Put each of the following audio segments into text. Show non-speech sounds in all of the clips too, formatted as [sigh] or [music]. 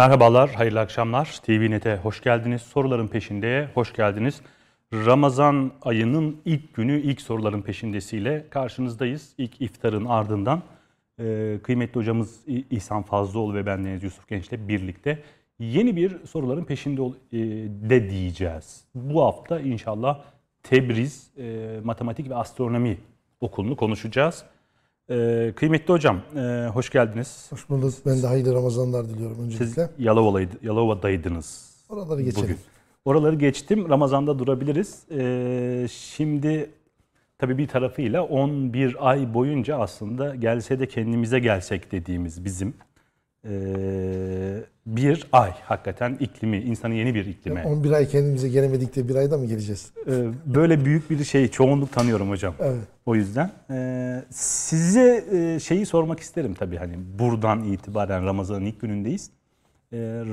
Merhabalar, hayırlı akşamlar. TVNet'e hoş geldiniz. Soruların peşindeye hoş geldiniz. Ramazan ayının ilk günü ilk soruların peşindesiyle karşınızdayız. İlk iftarın ardından e, kıymetli hocamız İhsan Fazlıoğlu ve bendeniz Yusuf Genç'le birlikte yeni bir soruların peşinde e, de diyeceğiz. Bu hafta inşallah Tebriz e, Matematik ve Astronomi Okulu'nu konuşacağız. E, kıymetli hocam, e, hoş geldiniz. Hoş bulduk. Ben de hayırlı Ramazanlar diliyorum Siz öncelikle. Yalova'ydı, Yalova'daydınız Oraları geçelim. bugün. Oraları geçtim. Ramazan'da durabiliriz. Ee, şimdi tabii bir tarafıyla 11 ay boyunca aslında gelse de kendimize gelsek dediğimiz bizim ee, bir ay hakikaten iklimi, insanı yeni bir iklime. 11 ay kendimize gelemedik de bir ayda mı geleceğiz? Ee, böyle büyük bir şey, çoğunluk tanıyorum hocam. Evet. O yüzden ee, size ee, şeyi sormak isterim tabii hani buradan itibaren Ramazan'ın ilk günündeyiz.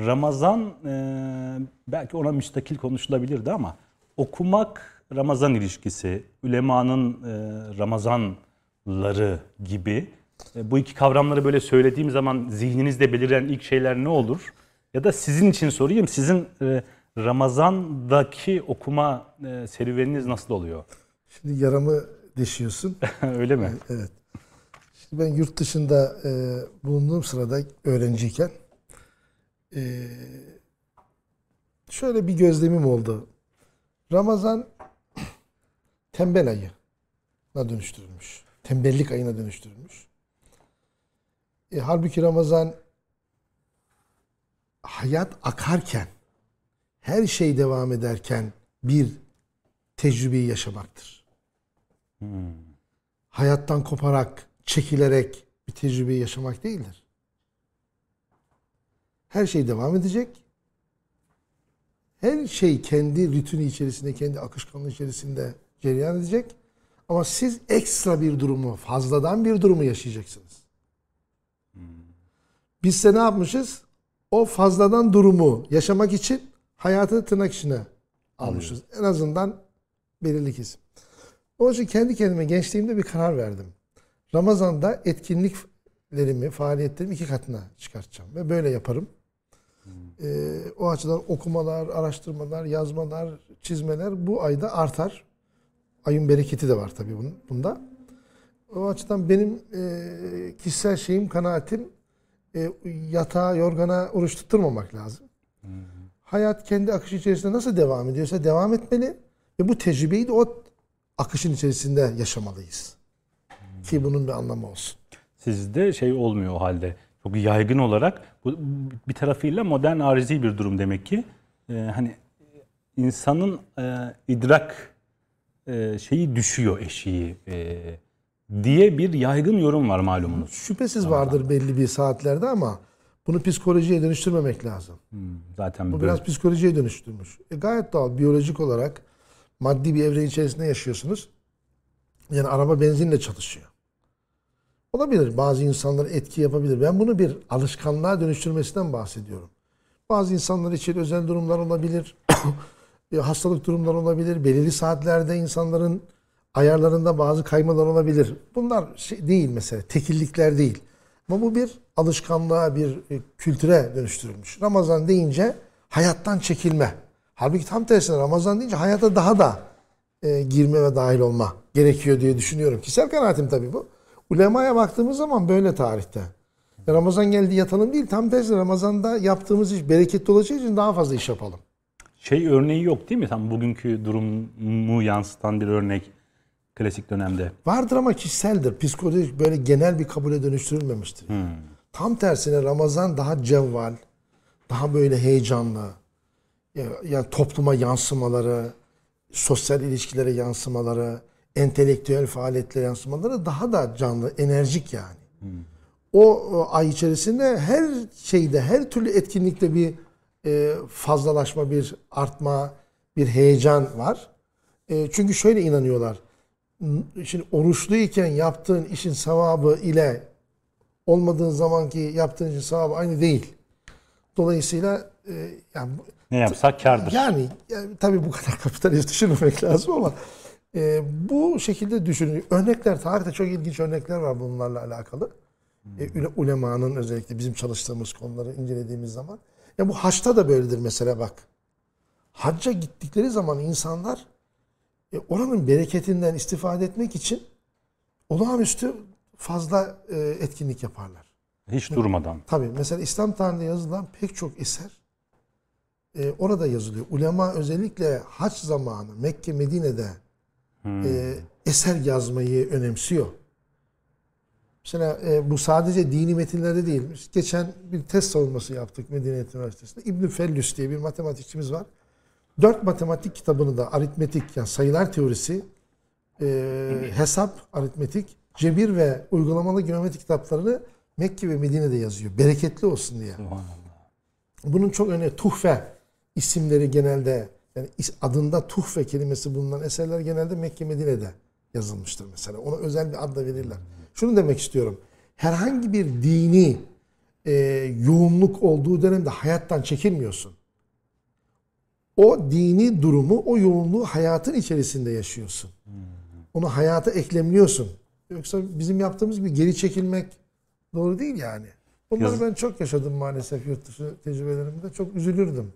Ramazan ee, belki ona müstakil konuşulabilirdi ama okumak Ramazan ilişkisi, ülemanın ee, Ramazanları gibi bu iki kavramları böyle söylediğim zaman zihninizde beliren ilk şeyler ne olur? Ya da sizin için sorayım, sizin ee, Ramazan'daki okuma ee, serüveniniz nasıl oluyor? Şimdi yaramı deşiyorsun. [laughs] Öyle mi? Evet. Şimdi ben yurt dışında e, bulunduğum sırada öğrenciyken e, şöyle bir gözlemim oldu. Ramazan [clears throat] tembel ayına dönüştürülmüş. Tembellik ayına dönüştürülmüş. E, halbuki Ramazan hayat akarken, her şey devam ederken bir tecrübeyi yaşamaktır hayattan koparak, çekilerek bir tecrübeyi yaşamak değildir. Her şey devam edecek. Her şey kendi rutini içerisinde, kendi akışkanlığı içerisinde cereyan edecek. Ama siz ekstra bir durumu, fazladan bir durumu yaşayacaksınız. Biz de ne yapmışız? O fazladan durumu yaşamak için hayatı tırnak içine almışız. En azından belirli kesim. Onun için kendi kendime gençliğimde bir karar verdim. Ramazan'da etkinliklerimi, faaliyetlerimi iki katına çıkartacağım. Ve böyle yaparım. Ee, o açıdan okumalar, araştırmalar, yazmalar, çizmeler bu ayda artar. Ayın bereketi de var tabii bunun, bunda. O açıdan benim e, kişisel şeyim, kanaatim e, yatağa, yorgana oruç tutturmamak lazım. Hayat kendi akışı içerisinde nasıl devam ediyorsa devam etmeli. Ve bu tecrübeyi de o akışın içerisinde yaşamalıyız. Ki bunun bir anlamı olsun. Sizde şey olmuyor o halde. Çok yaygın olarak bu bir tarafıyla modern arizi bir durum demek ki. Ee, hani insanın e, idrak e, şeyi düşüyor eşiği e, diye bir yaygın yorum var malumunuz. Şüphesiz vardır belli bir saatlerde ama bunu psikolojiye dönüştürmemek lazım. Hmm, Zaten Bu böyle. biraz psikolojiye dönüştürmüş. E gayet doğal. Biyolojik olarak maddi bir evren içerisinde yaşıyorsunuz. Yani araba benzinle çalışıyor. Olabilir. Bazı insanlar etki yapabilir. Ben bunu bir alışkanlığa dönüştürmesinden bahsediyorum. Bazı insanlar için özel durumlar olabilir. [coughs] Hastalık durumlar olabilir. Belirli saatlerde insanların ayarlarında bazı kaymalar olabilir. Bunlar şey değil mesela. Tekillikler değil. Ama bu bir alışkanlığa, bir e, kültüre dönüştürülmüş. Ramazan deyince hayattan çekilme. Halbuki tam tersine Ramazan deyince hayata daha da e, girme ve dahil olma gerekiyor diye düşünüyorum. Kişisel kanaatim tabii bu. Ulemaya baktığımız zaman böyle tarihte. Ya Ramazan geldi yatalım değil. Tam tersine Ramazan'da yaptığımız iş bereketli olacağı için daha fazla iş yapalım. Şey örneği yok değil mi? Tam bugünkü durumu yansıtan bir örnek klasik dönemde. Vardır ama kişiseldir. Psikolojik böyle genel bir kabule dönüştürülmemiştir. Tam tersine Ramazan daha cevval, daha böyle heyecanlı, ya, ya topluma yansımaları, sosyal ilişkilere yansımaları, entelektüel faaliyetlere yansımaları daha da canlı, enerjik yani. O, o ay içerisinde her şeyde, her türlü etkinlikte bir e, fazlalaşma, bir artma, bir heyecan var. E, çünkü şöyle inanıyorlar. Şimdi oruçluyken yaptığın işin sevabı ile olmadığın zamanki yaptığın işin sevabı aynı değil. Dolayısıyla e, yani, Ne yapsak kardır. yani, yani tabii bu kadar [laughs] kapitalist düşünmemek lazım ama e, bu şekilde düşünün. Örnekler, tarihte çok ilginç örnekler var bunlarla alakalı. E, üle- ulemanın özellikle bizim çalıştığımız konuları incelediğimiz zaman. Ya bu haçta da böyledir mesela bak. Hacca gittikleri zaman insanlar e, oranın bereketinden istifade etmek için olağanüstü fazla e, etkinlik yaparlar. Hiç durmadan. Tabii mesela İslam tarihinde yazılan pek çok eser e, orada yazılıyor. Ulema özellikle haç zamanı Mekke Medine'de e, eser yazmayı önemsiyor. Mesela e, bu sadece dini metinlerde değil. Geçen bir test savunması yaptık Medeniyet Üniversitesi'nde. İbn Fellüs diye bir matematikçimiz var. Dört matematik kitabını da aritmetik yani sayılar teorisi, e, hesap, aritmetik, cebir ve uygulamalı geometri kitaplarını Mekke ve Medine'de yazıyor. Bereketli olsun diye. Bunun çok önemli. Tuhfe isimleri genelde yani adında tuhfe kelimesi bulunan eserler genelde Mekke Medine'de yazılmıştır mesela. Ona özel bir ad da verirler. Şunu demek istiyorum. Herhangi bir dini e, yoğunluk olduğu dönemde hayattan çekilmiyorsun. O dini durumu, o yoğunluğu hayatın içerisinde yaşıyorsun. Onu hayata eklemliyorsun. Yoksa bizim yaptığımız gibi geri çekilmek doğru değil yani. Bunları Yaz- ben çok yaşadım maalesef yurt dışı tecrübelerimde. Çok üzülürdüm.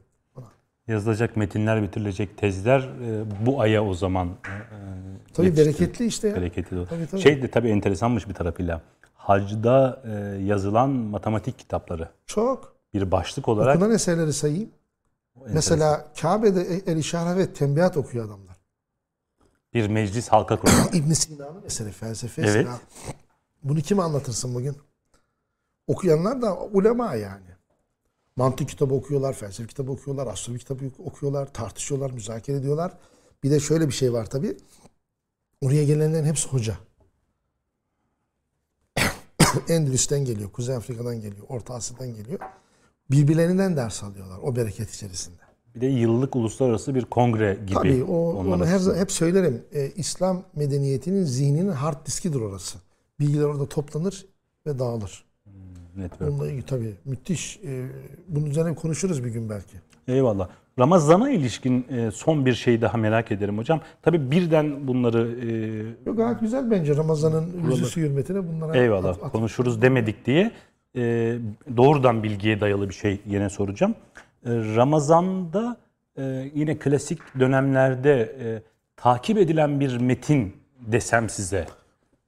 Yazılacak metinler, bitirilecek tezler e, bu aya o zaman e, Tabii yetişti. bereketli işte ya. Bereketli. Tabii, tabii. Şey de tabii enteresanmış bir tarafıyla. Hacda e, yazılan matematik kitapları Çok. bir başlık olarak Okunan eserleri sayayım. Mesela Kabe'de El İşare ve Tembihat okuyor adamlar. bir meclis halka kurulu. [clears throat] İbn Sina'nın eseri felsefe Evet. Bunu kime anlatırsın bugün? Okuyanlar da ulema yani. Mantık kitabı okuyorlar, felsefe kitabı okuyorlar, astronomi kitabı okuyorlar, tartışıyorlar, müzakere ediyorlar. Bir de şöyle bir şey var tabii. Oraya gelenlerin hepsi hoca. [clears throat] Endülüs'ten geliyor, Kuzey Afrika'dan geliyor, Orta Asya'dan geliyor. Birbirlerinden ders alıyorlar o bereket içerisinde. bir de yıllık uluslararası bir kongre gibi. Tabii o, onu her, açısından. hep söylerim. Ee, İslam medeniyetinin zihninin hard diskidir orası. Bilgiler orada toplanır ve dağılır. Network. Onunla ilgili tabii müthiş. Ee, bunun üzerine konuşuruz bir gün belki. Eyvallah. Ramazana ilişkin e, son bir şey daha merak ederim hocam. Tabii birden bunları e, Yok, gayet güzel bence Ramazan'ın yüzüsü hürmetine bunlara Eyvallah at- at- konuşuruz demedik diye e, doğrudan bilgiye dayalı bir şey yine soracağım. E, Ramazan'da e, yine klasik dönemlerde e, takip edilen bir metin desem size.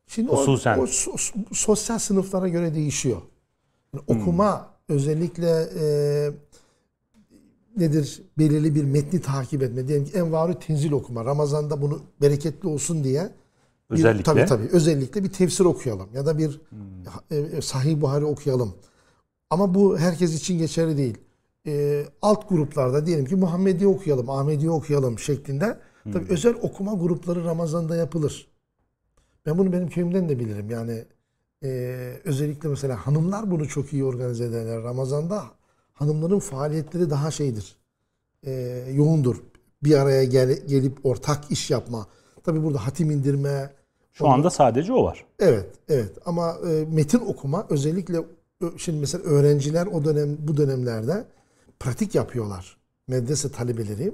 Şimdi o- Hususen. o, so- sosyal sınıflara göre değişiyor. Yani okuma özellikle e, nedir belirli bir metni takip etme. Diyelim ki Envarü Tenzil okuma. Ramazan'da bunu bereketli olsun diye bir- Özellikle? tabii tabii. Özellikle bir tefsir okuyalım ya da bir e, e, Sahih Buhari okuyalım. Ama bu herkes için geçerli değil. E, alt gruplarda diyelim ki Muhammediye okuyalım, Ahmediye okuyalım şeklinde. Tabii özel okuma grupları Ramazan'da yapılır. Ben bunu benim köyümden de bilirim. Yani e, özellikle mesela hanımlar bunu çok iyi organize ederler. Ramazan'da hanımların faaliyetleri daha şeydir. E, yoğundur. Bir araya gel- gelip ortak iş yapma. Tabii burada hatim indirme. Şu anda sadece o var. Evet, evet. Ama e, metin okuma özellikle şimdi mesela öğrenciler o dönem bu dönemlerde pratik yapıyorlar. Medrese talebeleri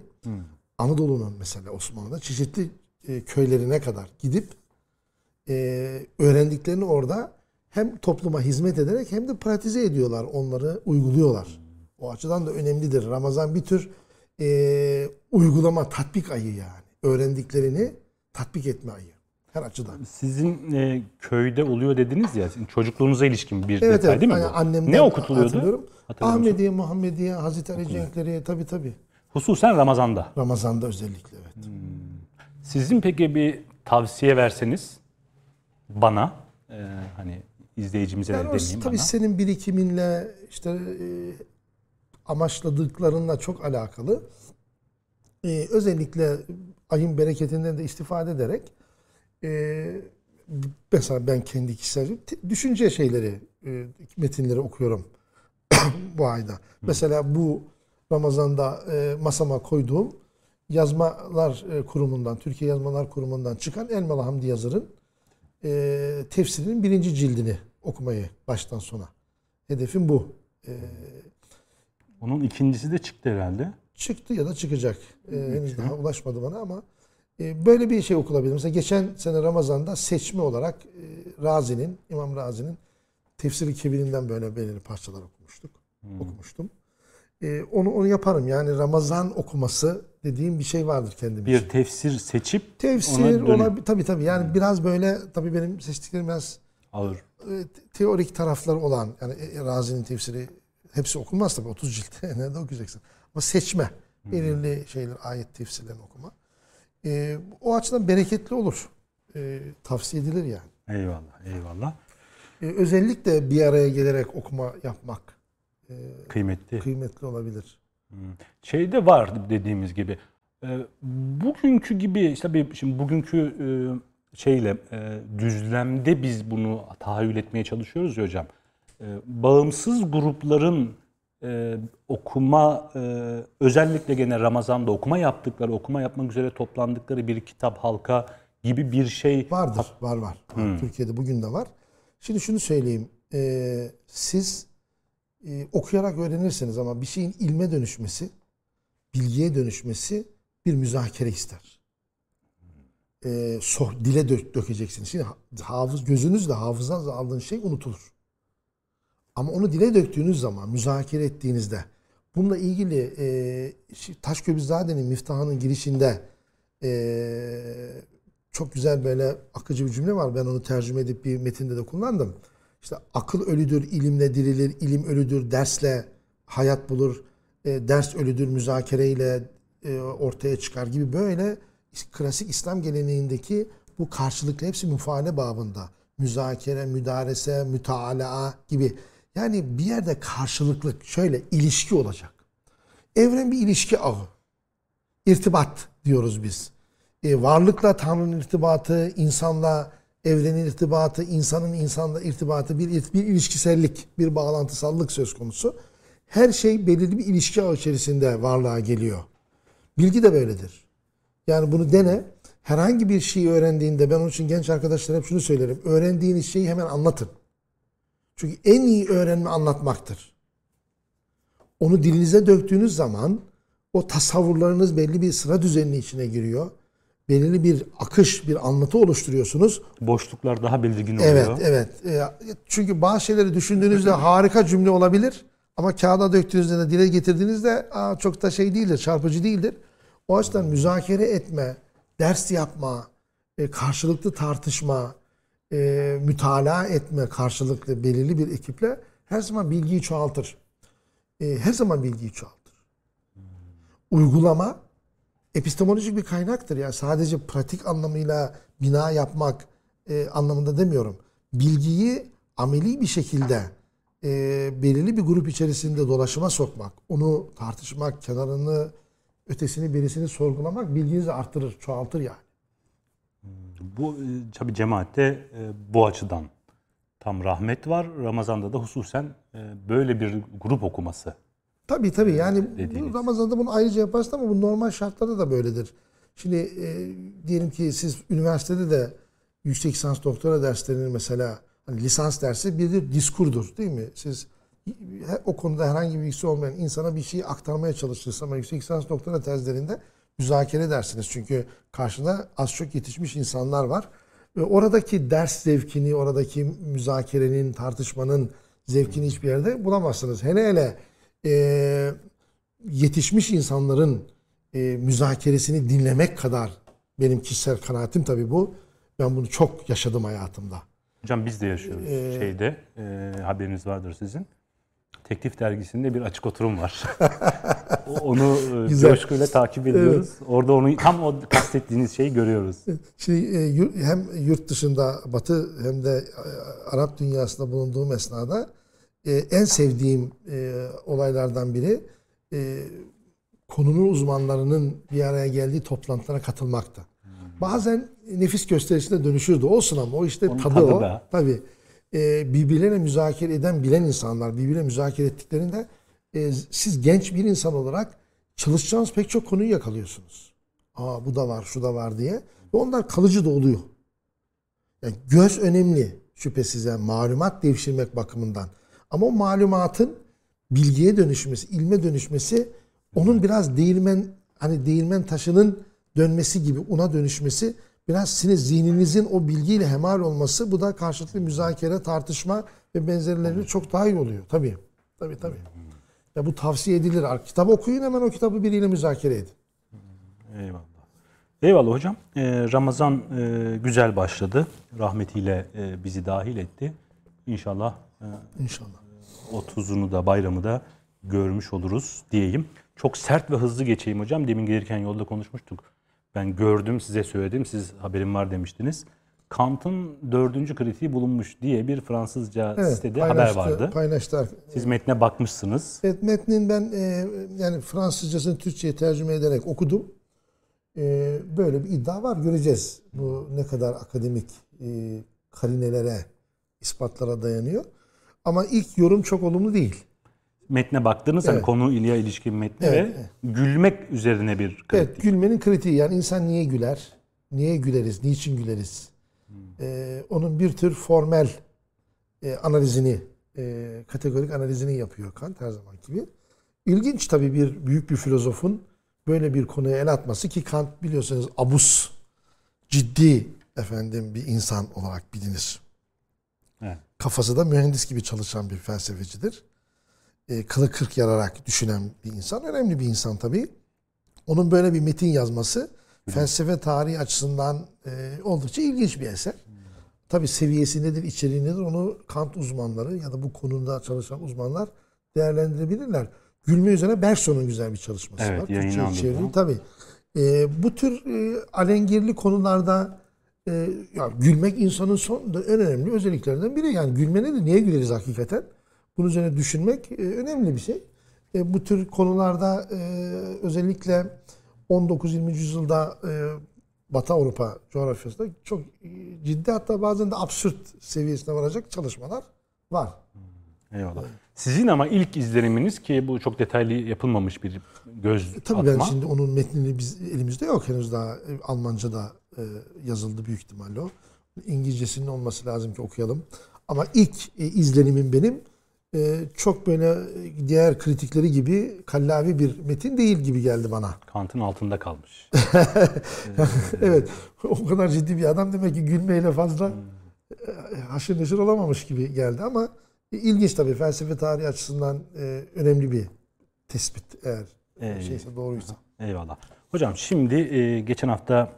Anadolu'nun mesela Osmanlı'da çeşitli e, köylerine kadar gidip e, öğrendiklerini orada hem topluma hizmet ederek hem de pratize ediyorlar. Onları uyguluyorlar. O açıdan da önemlidir. Ramazan bir tür e, uygulama, tatbik ayı yani. Öğrendiklerini tatbik etme ayı. Her açıdan. Sizin e, köyde oluyor dediniz ya, sizin çocukluğunuza ilişkin bir Evet detay evet. değil mi bu? annemden ne okutuluyordu? Ahmediye, Muhammediye, Hazreti Ali Cenkleri tabii tabii. Hususen Ramazan'da. Ramazan'da özellikle evet. Sizin peki bir tavsiye verseniz bana, e, hani izleyicimize de Yani o demeyeyim tabii bana. senin birikiminle işte e, amaçladıklarınla çok alakalı. E, özellikle ayın bereketinden de istifade ederek e, mesela ben kendi kişisel düşünce şeyleri, e, metinleri okuyorum [coughs] bu ayda. Mesela bu Ramazan'da e, masama koyduğum Yazmalar e, Kurumu'ndan, Türkiye Yazmalar Kurumu'ndan çıkan Elmalı Hamdi Yazır'ın e, tefsirinin birinci cildini okumayı baştan sona. Hedefim bu. E, Onun ikincisi de çıktı herhalde. Çıktı ya da çıkacak. E, henüz daha ulaşmadı bana ama e, böyle bir şey okulabilir. Mesela geçen sene Ramazan'da seçme olarak e, Razi'nin, İmam Razi'nin Tefsiri Kebir'inden böyle belirli parçalar okumuştuk. Okumuştum. E, onu onu yaparım. Yani Ramazan okuması dediğim bir şey vardır kendim için. Bir tefsir seçip Tefsir ona dönüp olabilir. Tabii tabii. Yani biraz böyle tabii benim seçtiklerim biraz alır. e, teorik tarafları olan yani e, Razi'nin tefsiri hepsi okunmaz tabii 30 cilt. [laughs] Nerede okuyacaksın? Ama seçme. Belirli şeyler, ayet tefsirlerini okuma. E, o açıdan bereketli olur. E, tavsiye edilir yani. Eyvallah, eyvallah. E, özellikle bir araya gelerek okuma yapmak e, Kıymetli. kıymetli olabilir. Şeyde var dediğimiz gibi. e, Bugünkü gibi işte bir şimdi bugünkü e, şeyle e, düzlemde biz bunu tahayyül etmeye çalışıyoruz ya hocam. E, Bağımsız grupların e, okuma e, özellikle gene Ramazan'da okuma yaptıkları, okuma yapmak üzere toplandıkları bir kitap halka gibi bir şey Vardır, var var. Türkiye'de bugün de var. Şimdi şunu söyleyeyim. Ee, siz e, okuyarak öğrenirsiniz ama bir şeyin ilme dönüşmesi, bilgiye dönüşmesi bir müzakere ister. Ee, soh, dile dö- dökeceksiniz. Şimdi ha- hafız, gözünüzle hafızanızla aldığın şey unutulur. Ama onu dile döktüğünüz zaman, müzakere ettiğinizde, bununla ilgili e, Taşköbizade'nin miftahının girişinde e, çok güzel böyle akıcı bir cümle var. Ben onu tercüme edip bir metinde de kullandım. İşte akıl ölüdür, ilimle dirilir, ilim ölüdür, dersle hayat bulur, e, ders ölüdür, müzakereyle e, ortaya çıkar gibi böyle klasik İslam geleneğindeki bu karşılıklı hepsi müfaale babında. Müzakere, müdarese, mütalaa gibi. Yani bir yerde karşılıklı şöyle ilişki olacak. Evren bir ilişki ağı. İrtibat diyoruz biz. E, varlıkla Tanrı'nın irtibatı, insanla evrenin irtibatı, insanın insanla irtibatı, bir, bir ilişkisellik, bir bağlantısallık söz konusu. Her şey belirli bir ilişki ağı içerisinde varlığa geliyor. Bilgi de böyledir. Yani bunu dene. Herhangi bir şeyi öğrendiğinde ben onun için genç arkadaşlara hep şunu söylerim. Öğrendiğiniz şeyi hemen anlatın. Çünkü en iyi öğrenme anlatmaktır. Onu dilinize döktüğünüz zaman o tasavvurlarınız belli bir sıra düzeninin içine giriyor. Belirli bir akış, bir anlatı oluşturuyorsunuz. boşluklar daha belirgin oluyor. Evet, evet. E, Çünkü bazı şeyleri düşündüğünüzde [laughs] harika cümle olabilir. Ama kağıda döktüğünüzde de dile getirdiğinizde Aa, çok da şey değildir, çarpıcı değildir. O açıdan müzakere etme, ders yapma, e, karşılıklı tartışma, e, mütalaa etme karşılıklı belirli bir ekiple her zaman bilgiyi çoğaltır. E, her zaman bilgiyi çoğaltır. Uygulama epistemolojik bir kaynaktır. Yani sadece pratik anlamıyla bina yapmak e, anlamında demiyorum. Bilgiyi ameli bir şekilde e, belirli bir grup içerisinde dolaşıma sokmak, onu tartışmak, kenarını, ötesini, birisini sorgulamak bilginizi artırır, çoğaltır yani. Bu e, tabii cemaatte e, bu açıdan tam rahmet var. Ramazan'da da hususen e, böyle bir grup okuması. Tabii tabii yani Dediğiniz. Ramazan'da bunu ayrıca yaparsın ama bu normal şartlarda da böyledir. Şimdi e, diyelim ki siz üniversitede de yüksek lisans doktora derslerinin mesela hani lisans dersi bir de diskurdur değil mi? Siz o konuda herhangi bir bilgisi olmayan insana bir şeyi aktarmaya çalışırsınız ama yüksek lisans doktora tezlerinde müzakere dersiniz. Çünkü karşında az çok yetişmiş insanlar var. Ve oradaki ders zevkini, oradaki müzakerenin, tartışmanın zevkini hiçbir yerde bulamazsınız. Hele hele e, yetişmiş insanların e, müzakeresini dinlemek kadar benim kişisel kanaatim tabii bu. Ben bunu çok yaşadım hayatımda. Hocam biz de yaşıyoruz şeyde. e, haberiniz vardır sizin. Teklif dergisinde bir açık oturum var. [laughs] Onu e, Güzel. coşkuyla takip ediyoruz. Orada onu tam o kastettiğiniz şeyi görüyoruz. Şimdi e, hem yurt dışında Batı hem de e, Arap dünyasında bulunduğum esnada en sevdiğim olaylardan biri konunun uzmanlarının bir araya geldiği toplantılara katılmaktı. Bazen nefis gösterisine dönüşürdü. Olsun ama o işte Onun tadı, tadı o. da. Tabii. E, birbirlerine müzakere eden bilen insanlar birbirine müzakere ettiklerinde e, siz genç bir insan olarak çalışacağınız pek çok konuyu yakalıyorsunuz. Aa bu da var, şu da var diye. Ve onlar kalıcı da oluyor. Yani göz önemli şüphesiz yani malumat devşirmek bakımından. Ama o malumatın bilgiye dönüşmesi, ilme dönüşmesi onun biraz değirmen hani değirmen taşının dönmesi gibi una dönüşmesi biraz sizin zihninizin o bilgiyle hemal olması bu da karşılıklı müzakere, tartışma ve benzerleri çok daha iyi oluyor. Tabii. Tabii tabii. Ya bu tavsiye edilir. Kitap okuyun hemen o kitabı biriyle müzakere edin. Eyvallah. Eyvallah hocam. Ee, Ramazan e, güzel başladı. Rahmetiyle e, bizi dahil etti. İnşallah e, İnşallah. 30'unu da bayramı da görmüş oluruz diyeyim. Çok sert ve hızlı geçeyim hocam. Demin gelirken yolda konuşmuştuk. Ben gördüm size söyledim. Siz haberim var demiştiniz. Kant'ın dördüncü kritiği bulunmuş diye bir Fransızca Evet, sitede haber vardı. Paylaştı. Siz metne bakmışsınız. Evet, metnin ben e, yani Fransızcasını Türkçe'ye tercüme ederek okudum. E, böyle bir iddia var. Göreceğiz. Bu ne kadar akademik e, karinelere, ispatlara dayanıyor. Ama ilk yorum çok olumlu değil. Metne baktınız hani Evet. konu ile ilişkin metne Evet, ve gülmek üzerine bir kritik. Evet, gülmenin kritiği. Yani insan niye güler? Niye güleriz? Niçin güleriz? E, onun bir tür formel e, analizini, e, kategorik analizini yapıyor Kant her zaman gibi. İlginç tabii bir büyük bir filozofun böyle bir konuya el atması ki Kant biliyorsunuz abus, ciddi efendim bir insan olarak bilinir. Evet. Kafası da mühendis gibi çalışan bir felsefecidir. E, kılı kırk yararak düşünen bir insan. Önemli bir insan tabii. Onun böyle bir metin yazması felsefe tarihi açısından e, oldukça ilginç bir eser. Tabii seviyesi nedir, içeriği nedir onu Kant uzmanları ya da bu konuda çalışan uzmanlar değerlendirebilirler. Gülme üzerine Berson'un güzel bir çalışması Evet, var. Bu. çevrildi. Tabii. E, bu tür e, alengirli konularda e, ya gülmek insanın son en önemli özelliklerinden biri. Yani gülme nedir? Niye güleriz hakikaten? Bunun üzerine düşünmek e, önemli bir şey. E, bu tür konularda e, özellikle 19-20. yüzyılda Batı Avrupa coğrafyasında çok ciddi hatta bazen de absürt seviyesine varacak çalışmalar var. Eyvallah. Sizin ama ilk izleniminiz ki bu çok detaylı yapılmamış bir göz E, tabii atma. ben şimdi onun metnini biz elimizde yok henüz daha Almanca'da e, yazıldı büyük ihtimalle o. İngilizcesinin olması lazım ki okuyalım. Ama ilk e, izlenimim benim çok böyle diğer kritikleri gibi kallavi bir metin değil gibi geldi bana. Kant'ın altında kalmış. [laughs] evet. O kadar ciddi bir adam demek ki gülmeyle fazla e, haşır neşir olamamış gibi geldi ama ilginç tabii felsefe tarihi açısından e, önemli bir tespit eğer Ee, şeyse doğruysa. Eyvallah. Hocam şimdi e, geçen hafta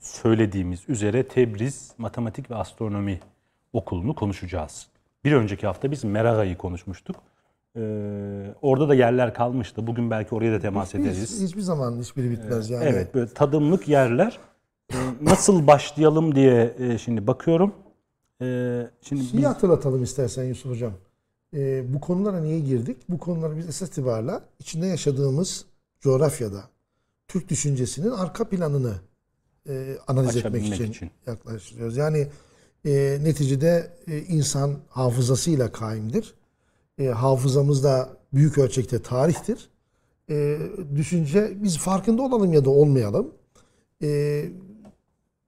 söylediğimiz üzere Tebriz Matematik ve Astronomi Okulu'nu konuşacağız. Bir önceki hafta biz Meraga'yı konuşmuştuk. E, orada da yerler kalmıştı. Bugün belki oraya da temas Hiç, ederiz. hiçbir zaman hiçbiri bitmez yani. Evet, böyle tadımlık yerler. E, nasıl başlayalım diye e, şimdi bakıyorum. E, şimdi Şeyi biz, hatırlatalım istersen Yusuf Hocam. Ee, bu konulara niye girdik? Bu konuları biz esas itibarla içinde yaşadığımız coğrafyada Türk düşüncesinin arka planını e, analiz etmek için, için. yaklaştırıyoruz. Yani e, neticede e, insan hafızasıyla kaimdir. E, hafızamız da büyük ölçekte tarihtir. E, düşünce biz farkında olalım ya da olmayalım. E,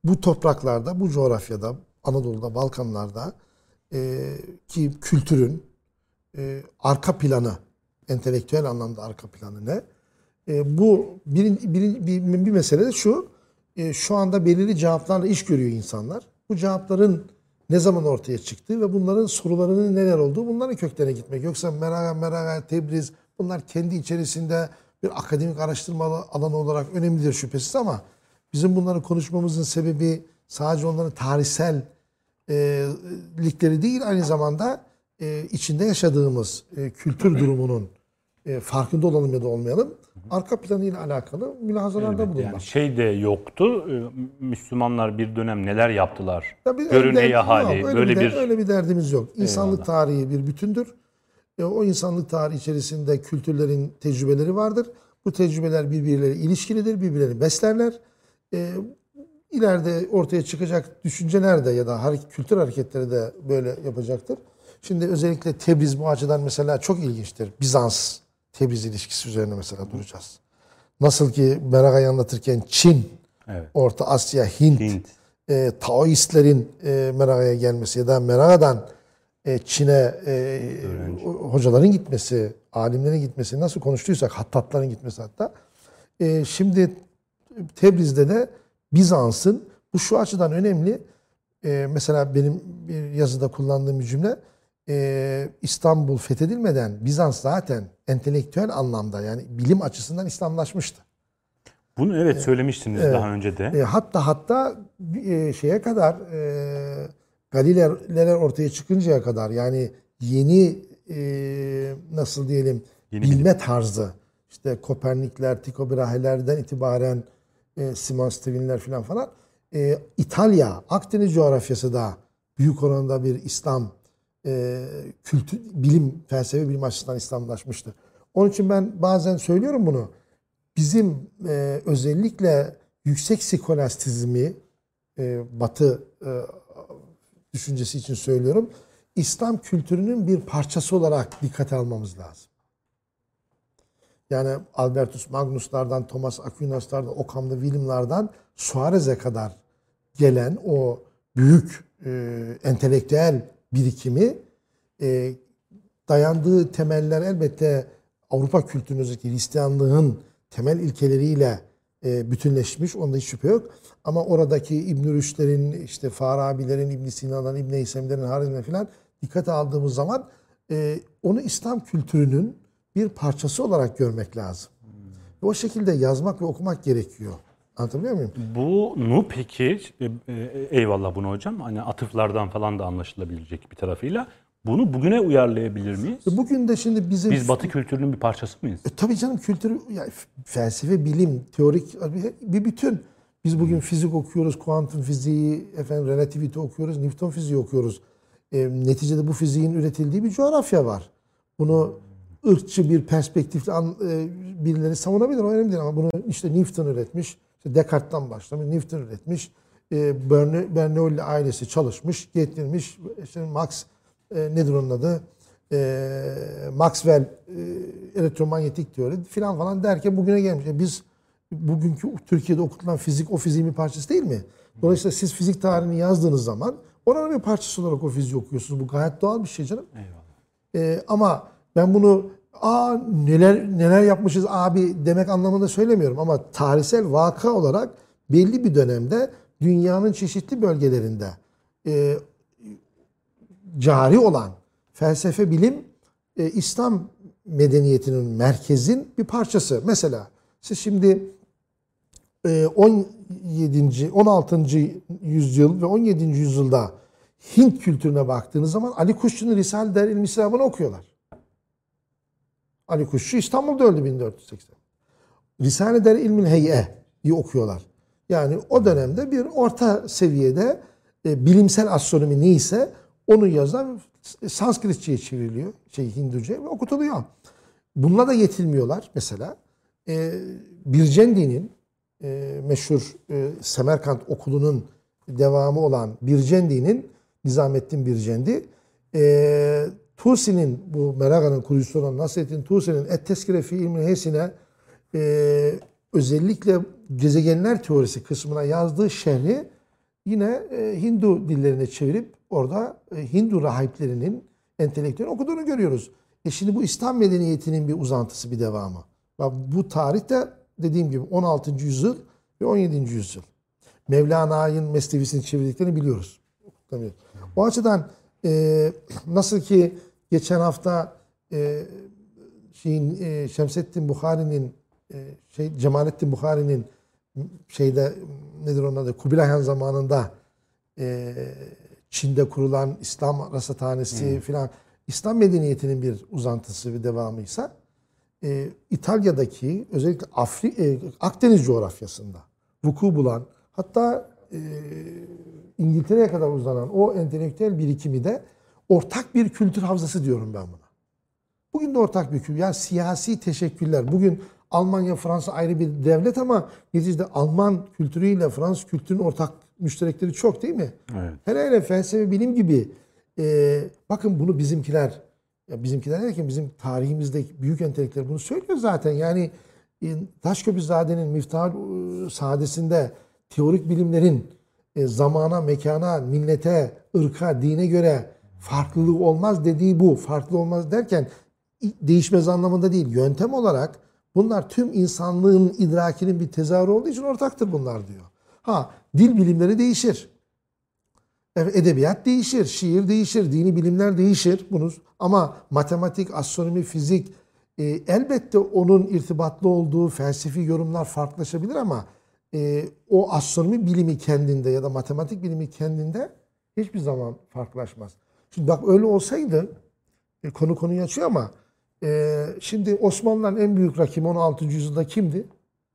bu topraklarda, bu coğrafyada, Anadolu'da, Balkanlarda e, ki kültürün e, arka planı, entelektüel anlamda arka planı ne? E, bu birin, birin, bir, bir mesele de şu, e, şu anda belirli cevaplarla iş görüyor insanlar. Bu cevapların ne zaman ortaya çıktığı ve bunların sorularının neler olduğu bunların köklerine gitmek. Yoksa Meraga, Meraga, Tebriz bunlar kendi içerisinde bir akademik araştırma alanı olarak önemlidir şüphesiz ama bizim bunları konuşmamızın sebebi sadece onların tarihsel e, likleri değil aynı zamanda e, içinde yaşadığımız e, kültür durumunun e, farkında olalım ya da olmayalım arka planıyla alakalı mülahazalarda Evet, bulunmak. yani şey de yoktu. E, Müslümanlar bir dönem neler yaptılar? Ya bir- Görün öyle ey der- ahali. yok, öyle Böyle bir, bir öyle bir derdimiz yok. İnsanlık Eyvallah. tarihi bir bütündür. E, o insanlık tarihi içerisinde kültürlerin tecrübeleri vardır. Bu tecrübeler birbirleriyle ilişkilidir, birbirlerini beslerler. E, ileride ortaya çıkacak düşünceler de ya da kültür hareketleri de böyle yapacaktır. Şimdi özellikle Tebriz bu açıdan mesela çok ilginçtir. Bizans Tebriz ilişkisi üzerine mesela duracağız. Nasıl ki Meraga'yı anlatırken Çin, evet, Orta Asya, Hint, Hint. e, Taoistlerin e, Meraga'ya gelmesi ya da Meraga'dan e, Çin'e e, hocaların gitmesi, alimlerin gitmesi, nasıl konuştuysak hattatların gitmesi hatta. E, şimdi Tebriz'de de Bizans'ın bu şu açıdan önemli. E, mesela benim bir yazıda kullandığım bir cümle e, İstanbul fethedilmeden Bizans zaten entelektüel anlamda yani bilim açısından İslamlaşmıştı. Bunu evet söylemiştiniz daha önce de. E, hatta hatta e, şeye kadar e, Galileler ortaya çıkıncaya kadar yani yeni e, nasıl diyelim Yeni bilme tarzı işte Kopernikler, Tycho Brahe'lerden itibaren e, Simon Stevin'ler falan falan e, İtalya, Akdeniz coğrafyası da büyük oranda bir İslam e, kültür, bilim, felsefe bilim açısından İslamlaşmıştı. Onun için ben bazen söylüyorum bunu. Bizim e, özellikle yüksek skolastizmi e, Batı e, düşüncesi için söylüyorum. İslam kültürünün bir parçası olarak dikkate almamız lazım. Yani Albertus Magnus'lardan, Thomas Aquinas'lardan, Occam'da William'lardan Suarez'e kadar gelen o büyük e, entelektüel birikimi e, dayandığı temeller elbette Avrupa kültürünün Hristiyanlığın temel ilkeleriyle e, bütünleşmiş. Onda hiç şüphe yok. Ama oradaki İbn Rüşd'lerin, işte Farabi'lerin, İbn Sina'dan, İbn Heysem'lerin, Harizm'den filan dikkate aldığımız zaman e, onu İslam kültürünün bir parçası olarak görmek lazım. Ve o şekilde yazmak ve okumak gerekiyor. Anlatabiliyor muyum? Bunu peki e, e, eyvallah bunu hocam hani atıflardan falan da anlaşılabilecek bir tarafıyla bunu bugüne uyarlayabilir miyiz? Bugün de şimdi bizim Biz Batı kültürünün bir parçası mıyız? E, tabii canım kültür, yani felsefe, bilim, teorik bir bütün. Biz bugün fizik okuyoruz, kuantum fiziği, efendim relativite okuyoruz, Newton fiziği okuyoruz. E, neticede bu fiziğin üretildiği bir coğrafya var. Bunu ırkçı bir perspektifle an, e, birileri savunabilir, o önemli değil ama bunu işte Newton üretmiş, işte Descartes'tan başlamış, Newton üretmiş, e, Bernoulli ailesi çalışmış, getirmiş, işte Max e, nedir onun adı? E, Maxwell e, elektromanyetik teori filan falan derken bugüne gelmiş. E, biz bugünkü Türkiye'de okutulan fizik o fiziğin bir parçası değil mi? Dolayısıyla siz fizik tarihini yazdığınız zaman oranın bir parçası olarak o fiziği okuyorsunuz. Bu gayet doğal bir şey canım. Eyvallah. E, ama ben bunu aa neler neler yapmışız abi demek anlamında söylemiyorum ama tarihsel vaka olarak belli bir dönemde dünyanın çeşitli bölgelerinde e, cari olan felsefe bilim e, İslam medeniyetinin merkezin bir parçası. Mesela siz şimdi e, 17. 16. yüzyıl ve 17. yüzyılda Hint kültürüne baktığınız zaman Ali Kuşçu'nun Risale-i Der İlmi İslam'ını okuyorlar. Ali Kuşçu İstanbul'da öldü 1480. Risale-i Der İlmin Heyye'yi okuyorlar. Yani o dönemde bir orta seviyede e, bilimsel astronomi neyse onu yazan Sanskritçe'ye çevriliyor. Şey Hinduce ve okutuluyor. Bununla da yetinmiyorlar mesela. E, Bircendi'nin e, meşhur e, Semerkant okulunun devamı olan Bircendi'nin Nizamettin Bircendi e, Tusi'nin bu Meraga'nın kurucusu olan Nasrettin Tusi'nin Et Teskire fi ilmin hesine e, özellikle gezegenler teorisi kısmına yazdığı şerhi yine e, Hindu dillerine çevirip orada e, Hindu rahiplerinin entelektüel okuduğunu görüyoruz. E şimdi bu İslam medeniyetinin bir uzantısı, bir devamı. Bu tarihte dediğim gibi 16. yüzyıl ve 17. yüzyıl. Mevlana'nın Mesnevisini çevirdiklerini biliyoruz. O açıdan e, nasıl ki geçen hafta e, şeyin e, Şemsettin Bukhari'nin e, şey Cemalettin Bukhari'nin şeyde nedir onun adı Kubilay Han zamanında e, Çin'de kurulan İslam rasathanesi hmm. filan İslam medeniyetinin bir uzantısı ve devamıysa e, İtalya'daki özellikle Afri, e, Akdeniz coğrafyasında vuku bulan hatta e, İngiltere'ye kadar uzanan o entelektüel birikimi de ortak bir kültür havzası diyorum ben buna. Bugün de ortak bir kültür. Yani siyasi teşekküller. Bugün Almanya, Fransa ayrı bir devlet ama neticede Alman kültürüyle Fransız kültürünün ortak müşterekleri çok değil mi? Evet. Hele hele felsefe bilim gibi e, bakın bunu bizimkiler ya bizimkiler derken bizim tarihimizdeki büyük entelektüeller bunu söylüyor zaten. Yani e, Taşköprüzade'nin Miftah e, Sadesinde teorik bilimlerin e, zamana, mekana, millete, ırka, dine göre farklılığı olmaz dediği bu. Farklı olmaz derken değişmez anlamında değil. Yöntem olarak bunlar tüm insanlığın idrakinin bir tezahürü olduğu için ortaktır bunlar diyor. Ha dil bilimleri değişir. Evet, edebiyat değişir, şiir değişir, dini bilimler değişir. Bunu ama matematik, astronomi, fizik e, elbette onun irtibatlı olduğu felsefi yorumlar farklılaşabilir ama e, o astronomi bilimi kendinde ya da matematik bilimi kendinde hiçbir zaman farklılaşmaz. Şimdi bak öyle olsaydı e, konu konuyu açıyor ama e, şimdi Osmanlıların en büyük rakibi 16. yüzyılda kimdi?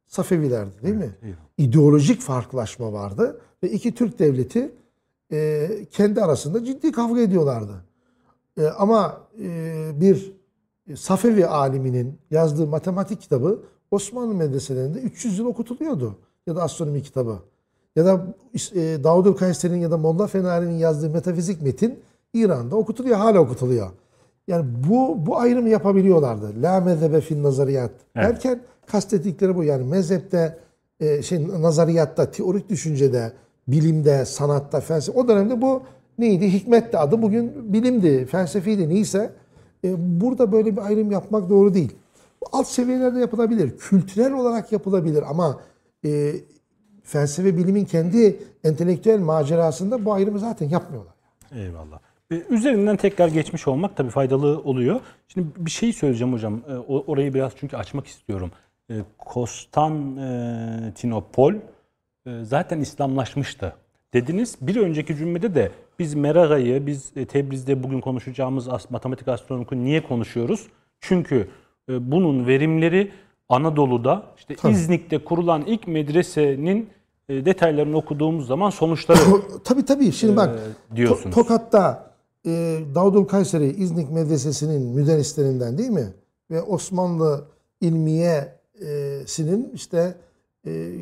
Safevilerdi değil mi? eyvallah. İdeolojik farklılaşma vardı ve iki Türk devleti e, kendi arasında ciddi kavga ediyorlardı. E, ama e, bir Safevi aliminin yazdığı matematik kitabı Osmanlı medreselerinde 300 yıl okutuluyordu. Ya da astronomi kitabı. Ya da e, Davud Kayseri'nin ya da Molla Fenari'nin yazdığı metafizik metin İran'da okutuluyor, hala okutuluyor. Yani bu bu ayrımı yapabiliyorlardı. La mezhebe fin nazariyat. Evet. Derken kastettikleri bu. Yani mezhepte, e, şey nazariyatta, teorik düşüncede, bilimde, sanatta, felsefe. O dönemde bu neydi? Hikmetti adı. Bugün bilimdi, felsefeydi neyse. E, burada böyle bir ayrım yapmak doğru değil. Bu alt seviyelerde yapılabilir. Kültürel olarak yapılabilir ama e, felsefe bilimin kendi entelektüel macerasında bu ayrımı zaten yapmıyorlar. Eyvallah. E, Üzerinden tekrar geçmiş olmak tabii faydalı oluyor. Şimdi bir şey söyleyeceğim hocam. E, o- Orayı biraz çünkü açmak istiyorum. E, Konstantinopol e, zaten İslamlaşmıştı. Dediniz bir önceki cümlede de biz Meraga'yı, biz e, Tebriz'de bugün konuşacağımız matematik astronomiyi niye konuşuyoruz? Çünkü e, bunun verimleri Anadolu'da işte İznik'te kurulan ilk medresenin e, detaylarını okuduğumuz zaman sonuçları [coughs] tabii tabii. Şimdi bak Ee, diyorsunuz. To- Tokat'ta e, Davudul Kayseri İznik Medresesi'nin müderrislerinden değil mi? Ve Osmanlı ilmiyesinin işte e,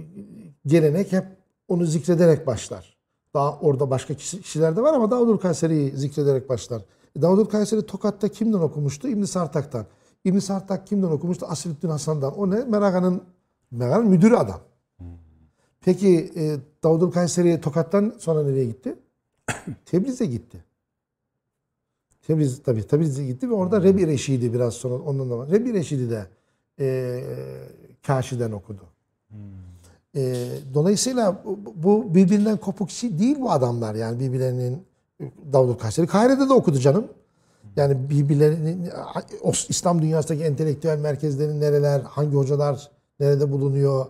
gelenek hep onu zikrederek başlar. Daha orada başka kişi- kişiler de var ama Davudul Kayseri'yi zikrederek başlar. E, Davudul Kayseri Tokat'ta kimden okumuştu? İbn Sartak'tan. İbn Sartak kimden okumuştu? Asirüddin Hasan'dan. O ne? Meraga'nın Meraga'nın müdürü adam. Peki e, Davudul Kayseri Tokat'tan sonra nereye gitti? [coughs] Tebriz'e gitti. Tebriz tabii Tebriz'e gitti ve orada Rebi Reşidi biraz sonra ondan da var. Rebi Reşidi de e, Kaşi'den okudu. E, dolayısıyla bu, birbirinden kopuk şey değil bu adamlar yani birbirlerinin Davudul Kayseri Kahire'de de okudu canım. Yani birbirlerinin İslam dünyasındaki entelektüel merkezlerin nereler, hangi hocalar nerede bulunuyor?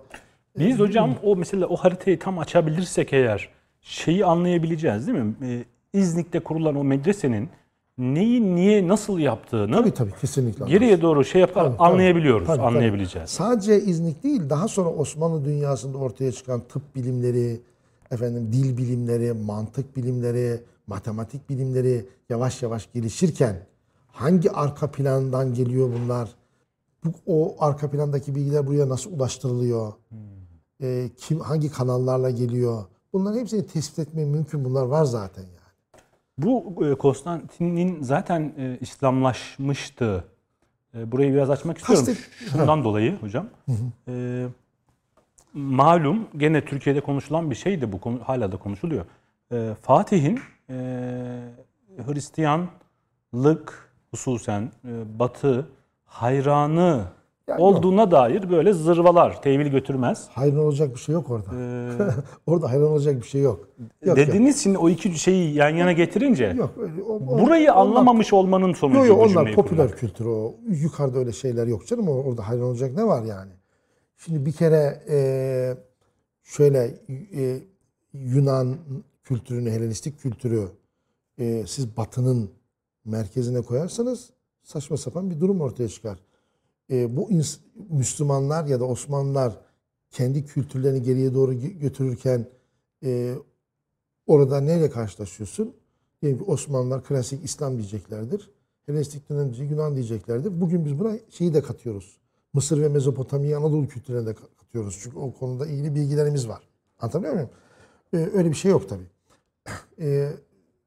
Biz hocam o mesela o haritayı tam açabilirsek eğer şeyi anlayabileceğiz değil mi? Ee, İznik'te kurulan o medresenin neyi niye nasıl yaptığını Tabii tabii kesinlikle. geriye doğru şey yapar Tabii, anlayabiliyoruz, Tabii, tabii. anlayabileceğiz. Sadece İznik değil, daha sonra Osmanlı dünyasında ortaya çıkan tıp bilimleri, efendim dil bilimleri, mantık bilimleri, matematik bilimleri yavaş yavaş gelişirken hangi arka plandan geliyor bunlar? Bu, o arka plandaki bilgiler buraya nasıl ulaştırılıyor? Ee, kim hangi kanallarla geliyor? Bunların hepsini tespit etme mümkün. Bunlar var zaten yani. Bu e, Konstantin'in zaten e, İslamlaşmıştı. E, burayı biraz açmak istiyorum. Kastet- Şundan dolayı hocam. E, malum gene Türkiye'de konuşulan bir şeydi bu konu hala da konuşuluyor. E, Fatih'in e, Hristiyanlık hususen e, Batı hayranı Ya yok. olduğuna dair böyle zırvalar tevil götürmez. Hayran olacak bir şey yok orada. E, [laughs] orada hayran olacak bir şey yok. Yok, dediniz şimdi o iki şeyi yan yana getirince yok. yok öyle, o- o- burayı onlar- anlamamış olmanın sonucu Yok yok onlar popüler kurmak. kültür o. Yukarıda öyle şeyler yok canım. Orada hayran olacak ne var yani? Şimdi bir kere e, şöyle e, Yunan kültürünü, Helenistik kültürü e, siz Batı'nın merkezine koyarsanız saçma sapan bir durum ortaya çıkar. E, bu Müslümanlar ya da Osmanlılar kendi kültürlerini geriye doğru gö- götürürken e, orada neyle karşılaşıyorsun? Diyelim ki Osmanlılar klasik İslam diyeceklerdir. Helenistik dönemci Yunan diyeceklerdir. Bugün biz buna şeyi de katıyoruz. Mısır ve Mezopotamya Anadolu kültürüne de katıyoruz. Çünkü o konuda ilgili bilgilerimiz var. Anlatabiliyor muyum? Ee, öyle bir şey yok tabii. Ee,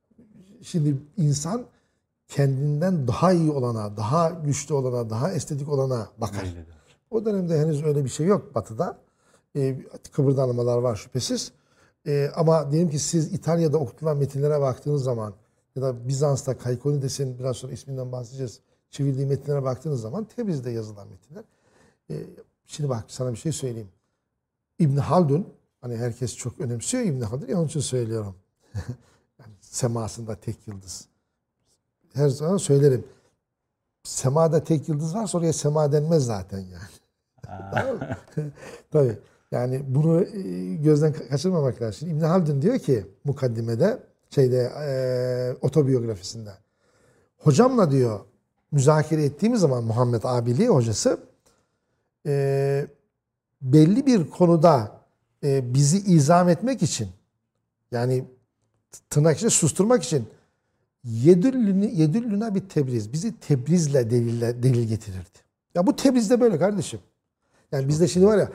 [clears throat] şimdi insan kendinden daha iyi olana, daha güçlü olana, daha estetik olana bakar. O dönemde henüz öyle bir şey yok Batı'da. Ee, var şüphesiz. Ee, ama diyelim ki siz İtalya'da okutulan metinlere baktığınız zaman ya da Bizans'ta Kaikonides'in biraz sonra isminden bahsedeceğiz. Çevirdiği metinlere baktığınız zaman Tebriz'de yazılan metinler. Ee, şimdi bak sana bir şey söyleyeyim. İbn Haldun, hani herkes çok önemsiyor İbn Haldun, onun için söylüyorum. [laughs] Yani semasında tek yıldız. Her zaman söylerim. Semada tek yıldız varsa oraya sema denmez zaten yani. [laughs] Tabii. Yani bunu e, gözden ka- kaçırmamak lazım. Şimdi İbn Haldun diyor ki mukaddimede şeyde e, otobiyografisinde. Hocamla diyor müzakere ettiğimiz zaman Muhammed Abili hocası e, belli bir konuda e, bizi izam etmek için yani tırnak içinde susturmak için yedüllüne, yedüllüne bir tebriz. Bizi tebrizle delille, delil getirirdi. Ya bu tebrizde böyle kardeşim. Yani bizde şimdi var ya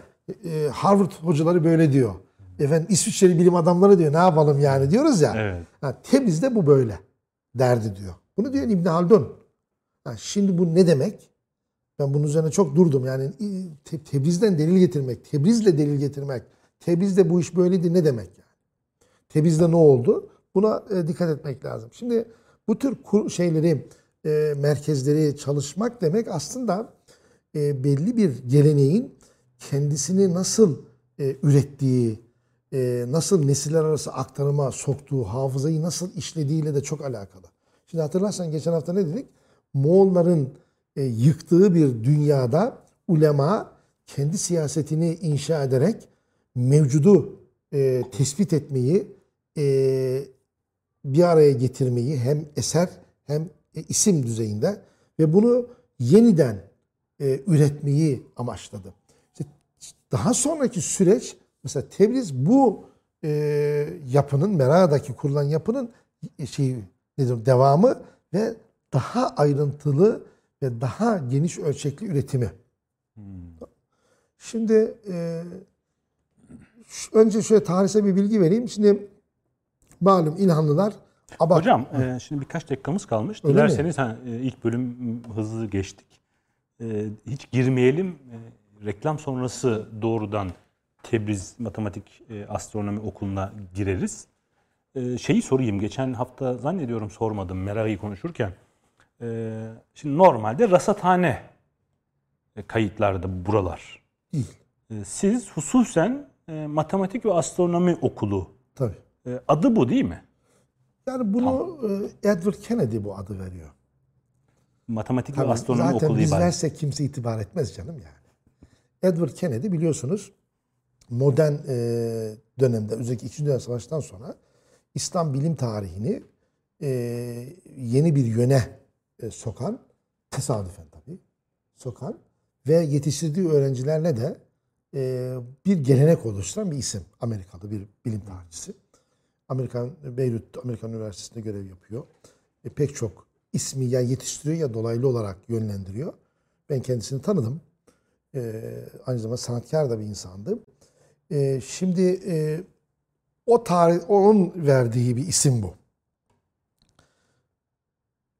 e, Harvard hocaları böyle diyor. Efendim İsviçreli bilim adamları diyor ne yapalım yani diyoruz ya. Evet. Ha, Tebriz'de bu böyle derdi diyor. Bunu diyor İbn Haldun. Ha, şimdi bu ne demek? Ben bunun üzerine çok durdum. Yani te- Tebriz'den delil getirmek, Tebriz'le delil getirmek, Tebriz'de bu iş böyleydi ne demek yani? Tebriz'de ne oldu? Buna e, dikkat etmek lazım. Şimdi bu tür kur- şeyleri, e, merkezleri çalışmak demek aslında e, belli bir geleneğin kendisini nasıl ürettiği, nasıl nesiller arası aktarıma soktuğu, hafızayı nasıl işlediğiyle de çok alakalı. Şimdi hatırlarsan geçen hafta ne dedik? Moğolların yıktığı bir dünyada ulema kendi siyasetini inşa ederek mevcudu tespit etmeyi, bir araya getirmeyi hem eser hem e, isim düzeyinde ve bunu yeniden e, üretmeyi amaçladı. İşte daha sonraki süreç mesela Tebriz bu e, yapının Mera'daki kurulan yapının e, şey nedir devamı ve daha ayrıntılı ve daha geniş ölçekli üretimi. Şimdi e, önce şöyle tarihsel bir bilgi vereyim. Şimdi malum İlhanlılar Abak Hocam e, şimdi birkaç dakikamız kalmış. Öyle Dilerseniz ha, e, ilk bölüm hızlı geçtik. E, hiç girmeyelim. E, reklam sonrası doğrudan Tebriz Matematik e, Astronomi Okulu'na gireriz. E, şeyi sorayım. Geçen hafta zannediyorum sormadım Mera'yı konuşurken. E, şimdi normalde rasathane e, kayıtlarda buralar. değil. Siz hususen e, Matematik ve Astronomi Okulu. Tabii. E, adı bu değil mi? Yani bunu e, Edward Kennedy bu adı veriyor. Matematik ve Tabii, Astronomi zaten Okulu biz ibaret. versek kimse itibar etmez canım yani. Edward Kennedy biliyorsunuz modern e, dönemde özellikle 2. Dünya Savaşı'ndan sonra İslam bilim tarihini e, yeni bir yöne e, sokan tesadüfen tabii sokan ve yetiştirdiği öğrencilerle de e, bir gelenek oluşturan bir isim. Amerikalı bir bilim tarihçisi. Amerikan Beyrut Amerikan Üniversitesi'nde görev yapıyor. E, pek çok ismi ya yetiştiriyor ya dolaylı olarak yönlendiriyor. Ben kendisini tanıdım. E, aynı zamanda sanatkar da bir insandı. E, şimdi e, o tarih onun verdiği bir isim bu.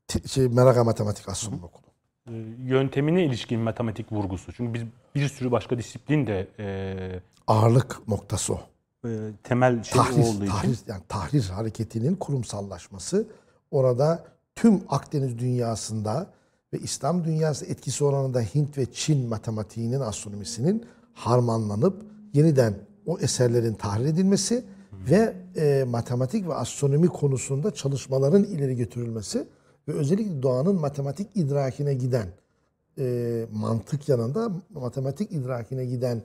Te- şey, Meraka Matematik Astronomi Okulu. E, yöntemine ilişkin matematik vurgusu. Çünkü biz bir sürü başka disiplin de e, Ağırlık noktası o. temel şey tahrir, olduğu için. tahrir, yani tahrir hareketinin kurumsallaşması orada tüm Akdeniz dünyasında ve İslam dünyası etkisi oranında Hint ve Çin matematiğinin astronomisinin harmanlanıp yeniden o eserlerin tahrir edilmesi ve e, matematik ve astronomi konusunda çalışmaların ileri götürülmesi ve özellikle doğanın matematik idrakine giden e, mantık yanında matematik idrakine giden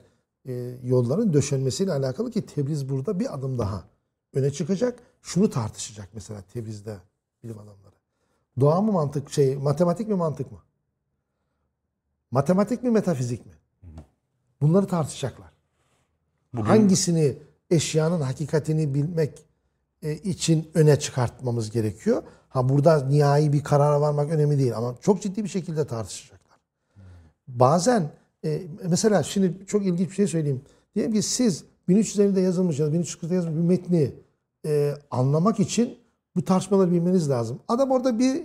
yolların döşenmesiyle alakalı ki Tebriz burada bir adım daha öne çıkacak. Şunu tartışacak mesela Tebriz'de bilim adamları. Doğa mı mantık şey matematik mi mantık mı? Matematik mi metafizik mi? Bunları tartışacaklar. Bugün Hangisini eşyanın hakikatini bilmek e, için öne çıkartmamız gerekiyor? Ha burada nihai bir karara varmak önemli değil ama çok ciddi bir şekilde tartışacaklar. Bazen e, mesela şimdi çok ilginç bir şey söyleyeyim. Diyelim ki siz 1350'de yazılmış ya da 1340'da yazılmış bir metni e, anlamak için bu tartışmaları bilmeniz lazım. Adam orada bir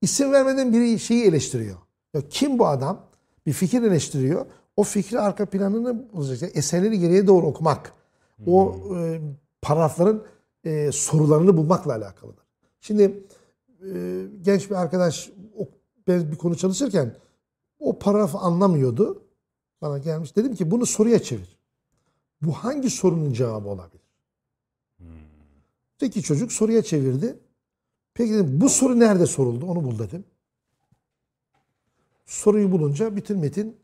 isim vermeden bir şeyi eleştiriyor. Ya kim bu adam? Bir fikir eleştiriyor. O fikri arka planını bozacak. Eserleri geriye doğru okumak. O e, paragrafların e, sorularını bulmakla alakalıdır. Şimdi e, genç bir arkadaş ben bir konu çalışırken o paragrafı anlamıyordu. Bana gelmiş. Dedim ki bunu soruya çevir. Bu hangi sorunun cevabı olabilir? Peki çocuk soruya çevirdi. Peki dedim bu soru nerede soruldu onu bul dedim. Soruyu bulunca bütün metin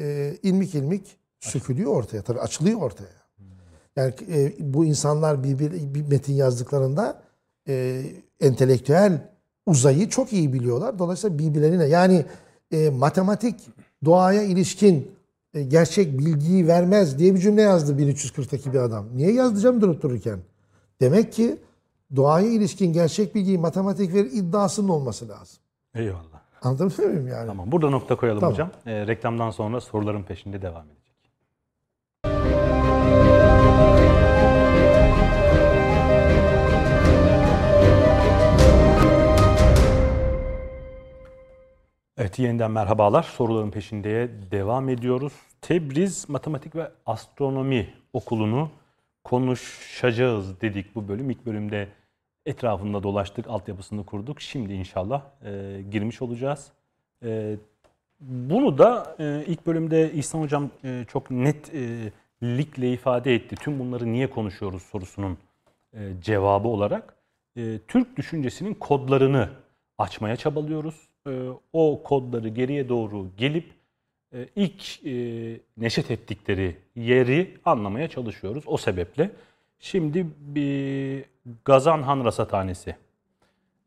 e, ilmik ilmik sökülüyor ortaya. Tabii açılıyor ortaya. Yani e, bu insanlar bir, bir, bir metin yazdıklarında e, entelektüel uzayı çok iyi biliyorlar. Dolayısıyla birbirlerine yani e, matematik doğaya ilişkin e, gerçek bilgiyi vermez diye bir cümle yazdı 1340'taki bir adam. Niye yazdıracağım durup dururken? Demek ki doğaya ilişkin gerçek bilgiyi matematik verir iddiasının olması lazım. Eyvallah. Anlatabiliyor muyum yani? Tamam. Burada nokta koyalım Tamam. hocam. Ee, reklamdan sonra soruların peşinde devam edecek. Evet yeniden merhabalar. Soruların peşindeye devam ediyoruz. Tebriz Matematik ve Astronomi Okulu'nu konuşacağız dedik bu bölüm. İlk bölümde etrafında dolaştık, altyapısını kurduk. Şimdi inşallah e, girmiş olacağız. E, bunu da e, ilk bölümde İhsan Hocam e, çok net e, ifade etti. Tüm bunları niye konuşuyoruz sorusunun e, cevabı olarak e, Türk düşüncesinin kodlarını açmaya çabalıyoruz. E, o kodları geriye doğru gelip e, ilk e, neşet ettikleri yeri anlamaya çalışıyoruz. O sebeple şimdi bir Gazan Han Rasathanesi.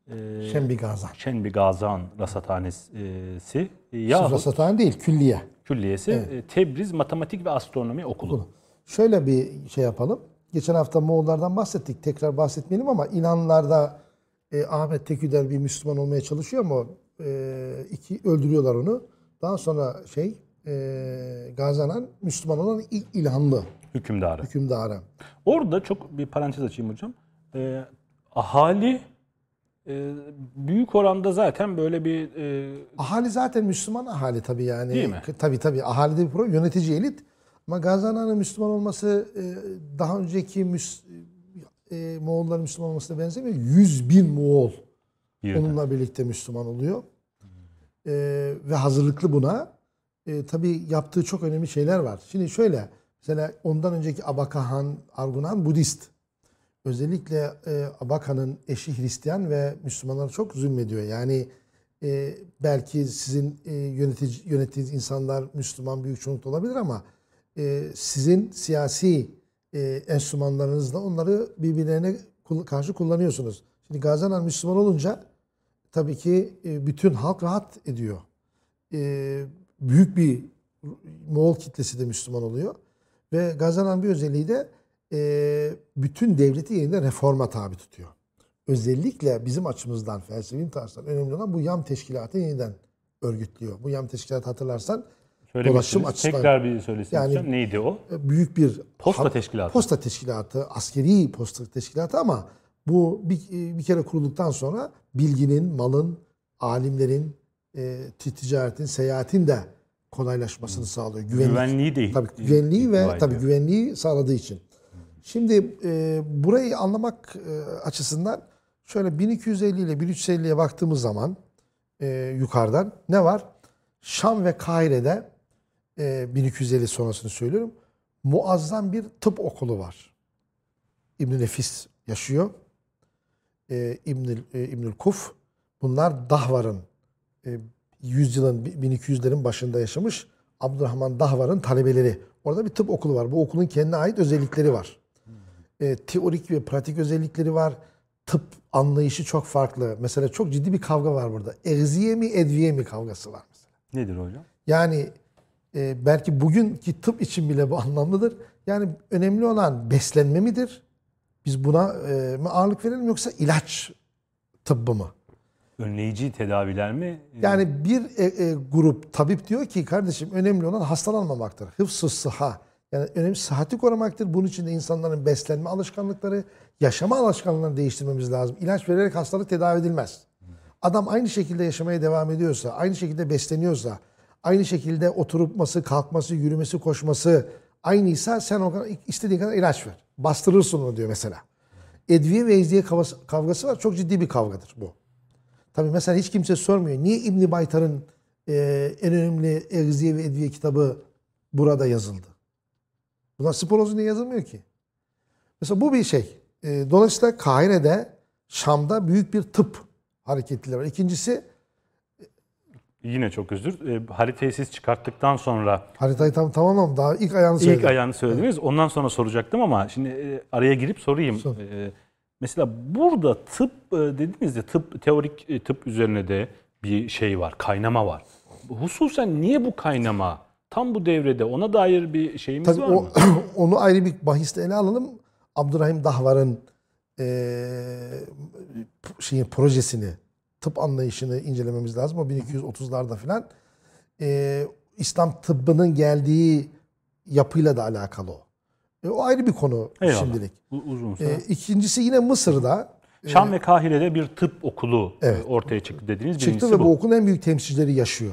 E, Şembi Gazan. Şenbi Gazan Rasathanesi Sırf yahut Rasathane değil, külliye. Külliyesi e, Tebriz Matematik ve Astronomi Okulu. Şöyle bir şey yapalım. Geçen hafta Moğollardan bahsettik. Tekrar bahsetmeyelim ama İnanlarda e, Ahmet Teküder bir Müslüman olmaya çalışıyor ama e, iki öldürüyorlar onu. Daha sonra şey e, Gazanan Müslüman olan ilk İlhanlı Hükümdarı. hükümdarı. Orada çok bir parantez açayım hocam. E, ahali e, büyük oranda zaten böyle bir e, Ahali zaten Müslüman ahali tabii yani. Değil mi? Tabii tabii. Ahalide bir problem. Yönetici elit. Ama Gazanan'ın Müslüman olması e, daha önceki Müs e, Moğolların Müslüman olmasına benzemiyor. 100 bin Moğol bir onunla birlikte Müslüman oluyor. E, ve hazırlıklı buna. E, tabii yaptığı çok önemli şeyler var. Şimdi şöyle. Mesela ondan önceki Abakahan, Argunan Budist. Özellikle e, Abaka'nın eşi Hristiyan ve Müslümanlara çok zulmediyor. Yani e, belki sizin e, yönetici, yönettiğiniz insanlar Müslüman büyük çoğunlukta olabilir ama e, sizin siyasi e, enstrümanlarınızla onları birbirlerine karşı kullanıyorsunuz. Şimdi Gazanan Müslüman olunca tabii ki e, bütün halk rahat ediyor. E, büyük bir Moğol kitlesi de Müslüman oluyor. Ve Gazanan bir özelliği de e, bütün devleti yeniden reforma tabi tutuyor. Özellikle bizim açımızdan, felsefi tarzdan önemli olan bu YAM teşkilatı yeniden örgütlüyor. Bu YAM teşkilatı hatırlarsan dolaşım açısından- Tekrar bir söylesin Yani- hocam. Neydi o? büyük bir Posta teşkilatı. Posta teşkilatı, askeri posta teşkilatı ama bu bir, bir kere kurulduktan sonra bilginin, malın, alimlerin, e, ticaretin, seyahatin de kolaylaşmasını sağlıyor. Güvenlik. Güvenliği de Tabii güvenliği ve tabii güvenliği sağladığı için. Şimdi e, burayı anlamak e, açısından şöyle 1250 ile 1350'ye baktığımız zaman e, yukarıdan ne var? Şam ve Kahire'de e, 1250 sonrasını söylüyorum. Muazzam bir tıp okulu var. İbn Nefis yaşıyor. E, İbnül, e, İbnül Kuf. Bunlar Dahvar'ın e, yüzyılın 1200'lerin başında yaşamış Abdurrahman Dahvar'ın talebeleri. Orada bir tıp okulu var. Bu okulun kendine ait özellikleri var. E, teorik ve pratik özellikleri var. Tıp anlayışı çok farklı. Mesela çok ciddi bir kavga var burada. Egziye mi edviye mi kavgası var mesela. Nedir hocam? Yani e, belki bugünkü tıp için bile bu [laughs] anlamlıdır. Yani önemli olan beslenme midir? Biz buna e, mi ağırlık verelim yoksa ilaç tıbbı mı? Önleyici tedaviler mi? Yani bir e, e, grup tabip diyor ki kardeşim önemli olan hastalanmamaktır. Hıfzı sıha. Yani önemli sıhhati korumaktır. Bunun için de insanların beslenme alışkanlıkları, yaşama alışkanlıklarını değiştirmemiz lazım. İlaç vererek hastalık tedavi edilmez. Adam aynı şekilde yaşamaya devam ediyorsa, aynı şekilde besleniyorsa, aynı şekilde oturupması, kalkması, yürümesi, koşması aynıysa sen o kadar istediğin kadar ilaç ver. Bastırırsın onu diyor mesela. Edviye ve ezdiye kavgası, var. Çok ciddi bir kavgadır bu. Tabii mesela hiç kimse sormuyor. Niye İbn Baytar'ın e, en önemli Egziye ve Edviye kitabı burada yazıldı? Buna Spinoza niye yazılmıyor ki? Mesela bu bir şey. E, dolayısıyla Kahire'de, Şam'da büyük bir tıp hareketleri var. İkincisi Yine çok özür. E, haritayı siz çıkarttıktan sonra haritayı tam tamamlam daha ilk ayağını ilk söyledim. ayağını söylediniz. Ondan sonra soracaktım ama şimdi e, araya girip sorayım. Sor. E, mesela burada tıp e, dediniz ya tıp teorik e, tıp üzerine de bir şey var. Kaynama var. Hususen niye bu kaynama? Tam bu devrede ona dair bir şeyimiz Tabii var o, mı? [clears throat] onu ayrı bir bahiste ele alalım. Abdurrahim Dahvar'ın şeyin projesini, tıp anlayışını incelememiz lazım. O 1230'larda falan. Eee, İslam tıbbının geldiği yapıyla da alakalı o. E, o ayrı bir konu Eyvallah. şimdilik. U- uzun süre. E, ikincisi yine Mısır'da Şam ve Kahire'de bir tıp okulu e, Evet. ortaya çıktı dediniz. çıktı Birincisi ve bu. bu. okulun en büyük temsilcileri yaşıyor.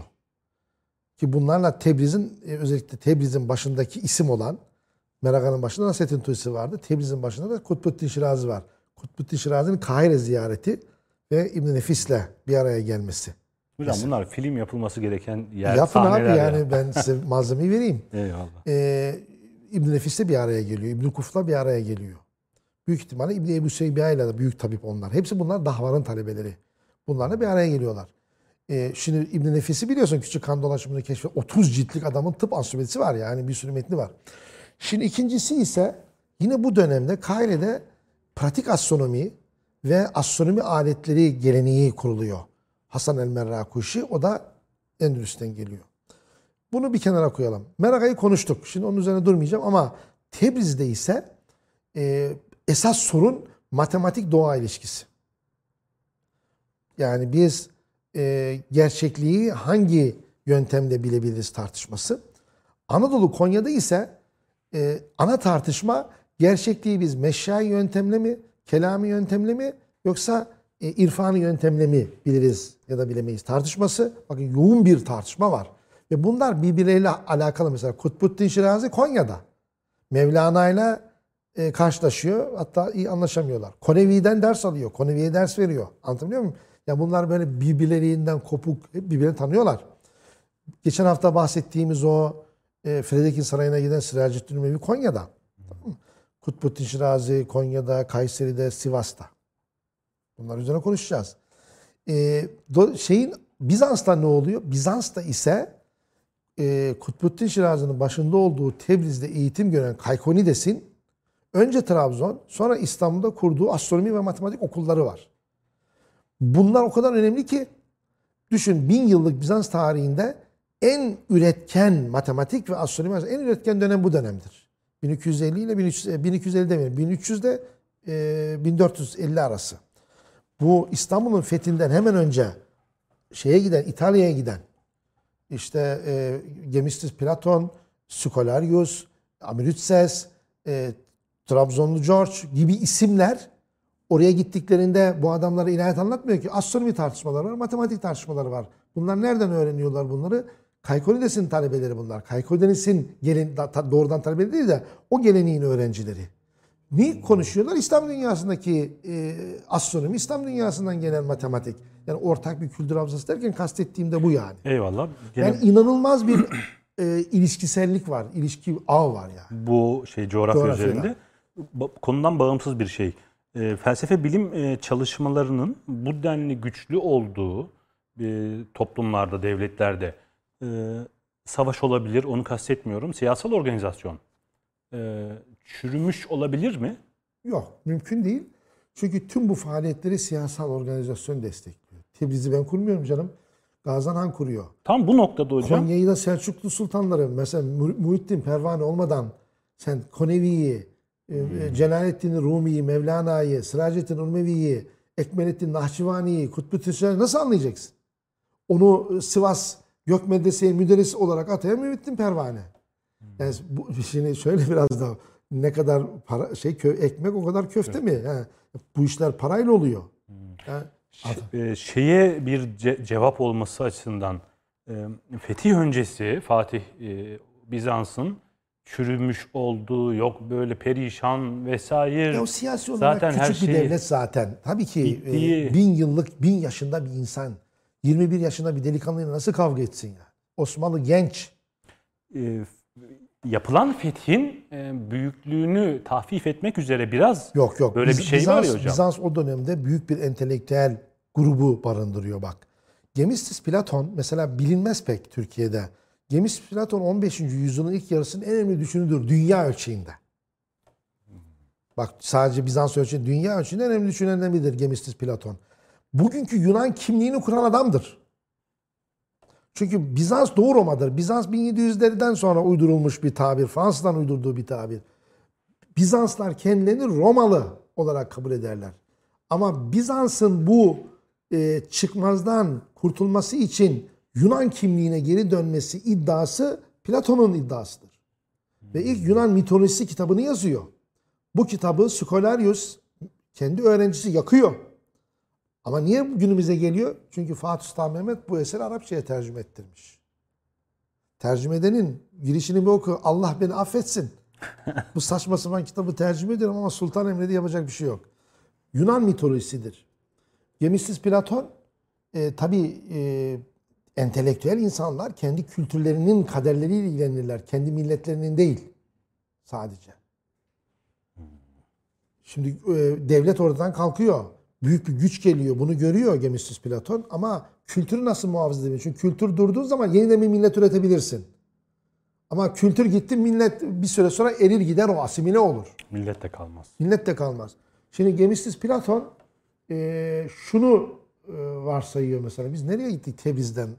Ki bunlarla Tebriz'in e, özellikle Tebriz'in başındaki isim olan Meraka'nın başında Nasrettin Tusi vardı. Tebriz'in başında da Kutbuddin Şirazi var. Kutbuddin Şirazi'nin Kahire ziyareti ve İbn Nefis'le bir araya gelmesi. Hocam bunlar film yapılması gereken yer Yapın abi yani ya. ben size [laughs] malzemeyi vereyim. Eyvallah. Ee, İbn Nefis'le bir araya geliyor. İbn Kuf'la bir araya geliyor. Büyük ihtimalle İbn Ebu Seybiya ile de büyük tabip onlar. Hepsi bunlar Dahvar'ın talebeleri. Bunlarla bir araya geliyorlar. Ee, şimdi İbn Nefis'i biliyorsun küçük kan dolaşımını keşfet. 30 ciltlik adamın tıp ansiklopedisi var yani bir sürü metni var. Şimdi ikincisi ise yine bu dönemde Kahire'de pratik astronomi ve astronomi aletleri geleneği kuruluyor. Hasan el Merrakuşi o da Endülüs'ten geliyor. Bunu bir kenara koyalım. Meraka'yı konuştuk. Şimdi onun üzerine durmayacağım ama Tebriz'de ise e, esas sorun matematik doğa ilişkisi. Yani biz e, gerçekliği hangi yöntemle bilebiliriz tartışması. Anadolu Konya'da ise e, ana tartışma gerçekliği biz meşai yöntemle mi, kelami yöntemle mi yoksa e, irfanı yöntemle mi biliriz ya da bilemeyiz tartışması. Bakın yoğun bir tartışma var. Ve bunlar birbirleriyle alakalı. Mesela Kutbuddin Şirazi Konya'da. Mevlana ile e, karşılaşıyor. Hatta iyi anlaşamıyorlar. Konevi'den ders alıyor. Konevi'ye ders veriyor. Anlatabiliyor muyum? Ya bunlar böyle birbirlerinden kopuk, hep birbirini tanıyorlar. Geçen hafta bahsettiğimiz o e, Fredek'in sarayına giden Siracettin Ümevi Konya'da. Tamam mı? Kutbuddin Şirazi Konya'da, Kayseri'de, Sivas'ta. Bunlar üzerine konuşacağız. E, do- şeyin Bizans'ta ne oluyor? Bizans'ta ise e, Kutbuddin Şirazi'nin başında olduğu Tebriz'de eğitim gören Kaykonides'in önce Trabzon sonra İstanbul'da kurduğu astronomi ve matematik okulları var. Bunlar o kadar önemli ki düşün bin yıllık Bizans tarihinde en üretken matematik ve astronomi en üretken dönem bu dönemdir. 1250 ile 1300, e, 1250 demeyelim 1300 ile e, 1450 arası. Bu İstanbul'un fethinden hemen önce şeye giden İtalya'ya giden işte e, Gemistis Platon, Skolarius, Amrutses, e, Trabzonlu George gibi isimler oraya gittiklerinde bu adamlara ilahiyat anlatmıyor ki. Astronomi tartışmaları var, matematik tartışmaları var. Bunlar nereden öğreniyorlar bunları? Kaykonides'in talebeleri bunlar. Da- ta- doğrudan talebeleri değil de o geleneğin öğrencileri. Ne konuşuyorlar? İslam dünyasındaki e, astronomi, İslam dünyasından gelen matematik. Yani ortak bir kültür havzası derken kastettiğim de bu yani. Eyvallah. Gene Yani inanılmaz bir e, ilişkisellik var, ilişki ağı var yani. bu şey coğrafya Coğrafyada. üzerinde konudan bağımsız bir şey. E, felsefe bilim e, çalışmalarının bu denli güçlü olduğu e, toplumlarda, devletlerde e, savaş olabilir, onu kastetmiyorum. Siyasal organizasyon e, çürümüş olabilir mi? Yok, mümkün değil. Çünkü tüm bu faaliyetleri siyasal organizasyon destekliyor. Tebriz'i ben kurmuyorum canım. Gazan Han kuruyor. Tam bu noktada hocam. Konya'yı da Selçuklu sultanları mesela Mu- Muhittin Pervane olmadan sen Konevi'yi, e, e, Celaleddin Rumi'yi, Mevlana'yı, Sıracettin Urmevi'yi, Ekmelettin Nahçıvani'yi, Kutbuddin Şirazi nasıl anlayacaksın? Onu e, Sivas Gök Medresesi müderrisi olarak atayan Muhittin Pervane. Yani bu şimdi şöyle [laughs] biraz da ne kadar para şey kö, ekmek o kadar köfte mi? Ha, bu işler parayla oluyor. Ha, Ş- e, şeye bir ce- cevap olması açısından e, fetih öncesi Fatih e, Bizans'ın çürümüş olduğu yok böyle perişan vesaire. Ya o siyasi olarak Zaten her küçük bir şeyi- devlet zaten. Tabii ki Bittiği- e, bin yıllık, bin yaşında bir insan 21 yaşında bir delikanlıyla nasıl kavga etsin ya? Osmanlı genç. E, yapılan fethin e, büyüklüğünü tahfif etmek üzere biraz Yok yok. böyle Biz- bir şey Bizans, var ya hocam. Bizans o dönemde büyük bir entelektüel grubu barındırıyor bak. Gemistis Platon mesela bilinmez pek Türkiye'de. Gemistis Platon 15. yüzyılın ilk yarısının en önemli düşünüdür dünya ölçeğinde. Bak sadece Bizans ölçeğinde dünya ölçeğinde en önemli düşünenlerden biridir Gemistis Platon. Bugünkü Yunan kimliğini kuran adamdır. Çünkü Bizans Doğu Roma'dır. Bizans 1700'lerden sonra uydurulmuş bir tabir. Fransız'dan uydurduğu bir tabir. Bizanslar kendilerini Romalı olarak kabul ederler. Ama Bizans'ın bu e, çıkmazdan kurtulması için Yunan kimliğine geri dönmesi iddiası Platon'un iddiasıdır. Ve ilk Yunan mitolojisi kitabını yazıyor. Bu kitabı Skolarius kendi öğrencisi yakıyor. Ama niye günümüze geliyor? Çünkü Fatih Sultan Mehmet bu eseri Arapçaya tercüme ettirmiş. Tercüme edenin girişini bir oku. Allah beni affetsin. [laughs] Bu saçma sapan kitabı tercüme ediyorum ama Sultan emredi yapacak bir şey yok. Yunan mitolojisidir. Gemistis Platon e, tabii e, entelektüel insanlar kendi kültürlerinin kaderleriyle ilgilenirler. Kendi milletlerinin değil sadece. Şimdi e, devlet oradan kalkıyor. Büyük bir güç geliyor. Bunu görüyor Gemistis Platon ama kültürü nasıl muhafaza edebilir? Çünkü kültür durduğu zaman yeniden bir millet üretebilirsin. Ama kültür gitti millet bir süre sonra erir gider o asimile olur. Millet de kalmaz. Millet de kalmaz. Şimdi Gemistis Platon e, şunu e, varsayıyor mesela. Biz nereye gittik Tebriz'den?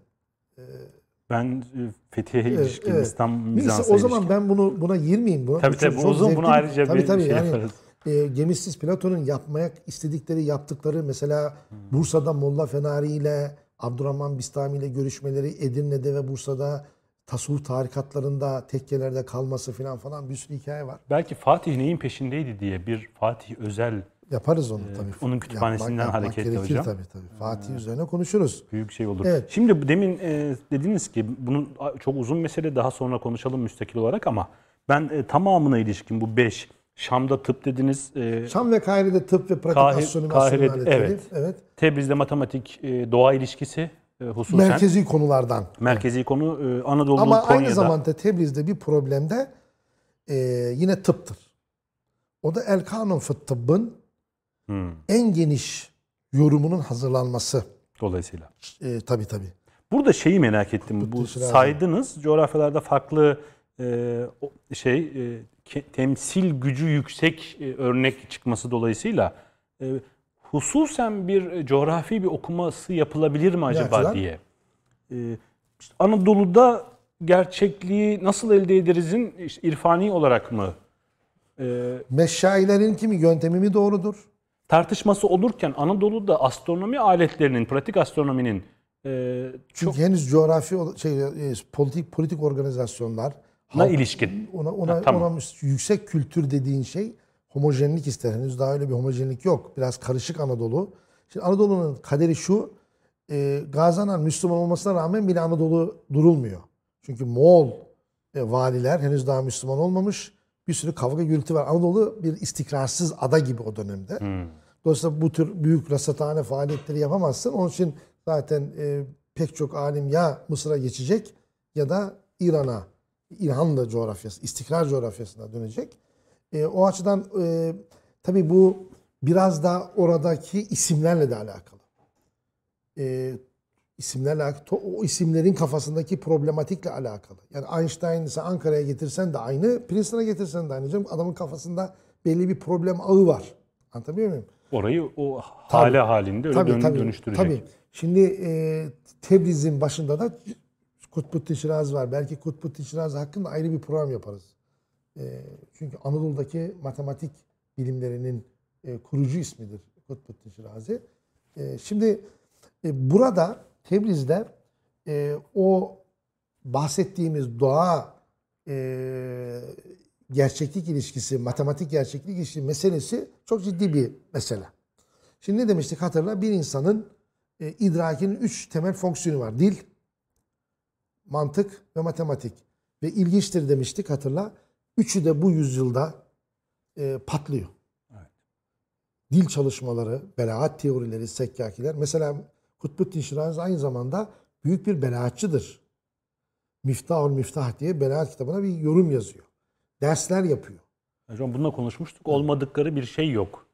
Ben e, Fethiye'ye ilişkin, evet. Neyse Bizans'a o zaman ilişkin. ben bunu buna girmeyeyim. Buna Tabii tabii, uzun, bunu ayrıca tabii, bir tabii, şey yani, yaparız. E, Gemistis Platon'un yapmaya istedikleri, yaptıkları mesela. Bursa'da Molla Fenari ile Abdurrahman Bistami ile görüşmeleri, Edirne'de ve Bursa'da tasavvuf tarikatlarında, tekkelerde kalması falan falan bir sürü hikaye var. Belki Fatih neyin peşindeydi diye bir Fatih özel Yaparız onu tabii. onun kütüphanesinden hareketle gerekir hocam. tabii tabii. Fatih üzerine konuşuruz. büyük şey olur. Evet. Şimdi demin e, dediniz ki bunun çok uzun mesele daha sonra konuşalım müstakil olarak ama ben e, tamamına ilişkin bu 5 Şam'da tıp dediniz. E, Şam ve Kahire'de tıp ve pratik Kahir- astronomi, aletleri. evet. evet. Tebriz'de matematik, e, doğa ilişkisi e, hususen Merkezi konulardan. merkezi konu e, Anadolu, Ama Konya'da. aynı zamanda Tebriz'de bir problemde e, yine tıptır. O da El Kanun Fıt Tıbb'ın Hmm, en geniş yorumunun hazırlanması. dolayısıyla. E, tabii tabii. Burada şeyi merak ettim. Bu saydınız coğrafyalarda farklı şey e, temsil gücü yüksek e, örnek çıkması dolayısıyla e, hususen bir coğrafi bir okuması yapılabilir mi acaba açıdan? diye. E, işte Anadolu'da gerçekliği nasıl elde ederizin işte irfani olarak mı e, Meşayilerin kimi yöntemi mi doğrudur? tartışması olurken Anadolu'da astronomi aletlerinin, pratik astronominin e, çok Çünkü henüz coğrafi şey politik politik organizasyonlar halk- ilişkin. ona ona, Ha, tamam. ona yüksek kültür dediğin şey homojenlik ister. Henüz daha öyle bir homojenlik yok. Biraz karışık Anadolu. Şimdi Anadolu'nun kaderi şu. E, Gazanan Müslüman olmasına rağmen bile Anadolu durulmuyor. Çünkü Moğol e, valiler henüz daha Müslüman olmamış. Bir sürü kavga gürültü var. Anadolu bir istikrarsız ada gibi o dönemde. Dolayısıyla bu tür büyük rasathane faaliyetleri yapamazsın. Onun için zaten e, pek çok alim ya Mısır'a geçecek ya da İran'a, İlhanlı coğrafyası, istikrar coğrafyasına dönecek. E, o açıdan e, tabii bu biraz da oradaki isimlerle de alakalı. E, isimlerle alakalı, o isimlerin kafasındaki problematikle alakalı. Yani Einstein'ı sen Ankara'ya getirsen de aynı, Princeton'a getirsen de aynı. Canım, adamın kafasında belli bir problem ağı var. Anlatabiliyor muyum? Orayı o hale halinde öyle dön- dönüştürecek. Tabii. Şimdi e, Tebriz'in başında da Kutbuddin Şirazi var. Belki Kutbuddin Şirazi hakkında ayrı bir program yaparız. E, çünkü Anadolu'daki matematik bilimlerinin e, kurucu ismidir Kutbuddin Şirazi. E, şimdi e, burada Tebriz'de e, o bahsettiğimiz doğa e, gerçeklik ilişkisi, matematik gerçeklik ilişkisi meselesi çok ciddi bir mesele. Şimdi ne demiştik hatırla bir insanın e, idrakinin üç temel fonksiyonu var. Dil, mantık ve matematik. Ve ilginçtir demiştik hatırla. Üçü de bu yüzyılda e, patlıyor. Dil çalışmaları, belaat teorileri, sekkakiler. Mesela Kutbuddin Şirazi aynı zamanda büyük bir belaatçıdır. Miftahul Miftah diye Belaat kitabına bir yorum yazıyor. Dersler yapıyor. Hocam bununla konuşmuştuk. Olmadıkları bir şey yok.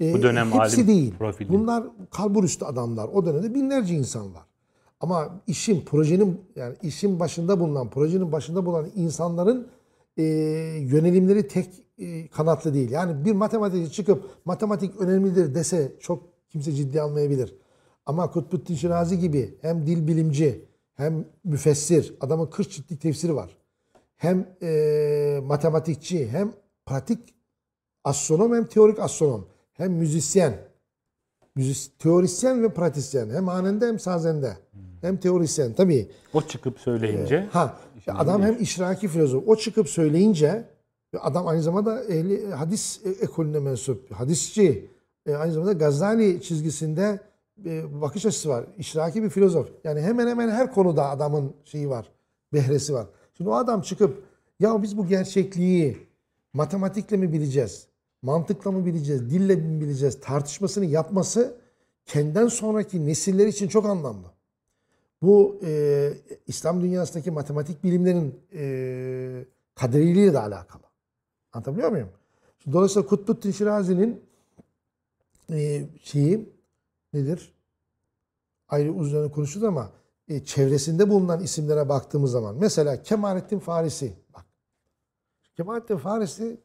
Ee, Bu dönem hepsi alim değil. profili. Bunlar kalbur üstü adamlar. O dönemde binlerce insan var. Ama işin, projenin yani işin başında bulunan, projenin başında bulunan insanların e, yönelimleri tek e, kanatlı değil. Yani bir matematikçi çıkıp matematik önemlidir dese çok kimse ciddi almayabilir. Ama Kutbuddin Şirazi gibi hem dil bilimci hem müfessir, adamın 40 ciltlik tefsiri var. Hem e, matematikçi hem pratik astronom hem teorik astronom. Hem müzisyen. Müzis, teorisyen ve pratisyen. Hem hanende hem sazende. Hem teorisyen. Tabii O çıkıp söyleyince Ha, adam hem işraki filozof. O çıkıp söyleyince adam aynı zamanda ehli hadis e- ekolüne mensup. Hadisçi. E, aynı zamanda Gazali çizgisinde e, bakış açısı var. İşraki bir filozof. Yani hemen hemen her konuda adamın şeyi var. Behresi var. Şimdi o adam çıkıp ya biz bu gerçekliği matematikle mi bileceğiz? Mantıkla mı bileceğiz? Dille mi bileceğiz? Tartışmasını yapması kendinden sonraki nesiller için çok anlamlı. Bu e, İslam dünyasındaki matematik bilimlerin e, kaderiliğiyle de alakalı. Anlatabiliyor muyum? Şimdi dolayısıyla Kutbuddin Şirazi'nin e, şeyi nedir? Ayrı uzun konuşuruz ama e, çevresinde bulunan isimlere baktığımız zaman mesela Kemalettin Farisi bak. Kemalettin Farisi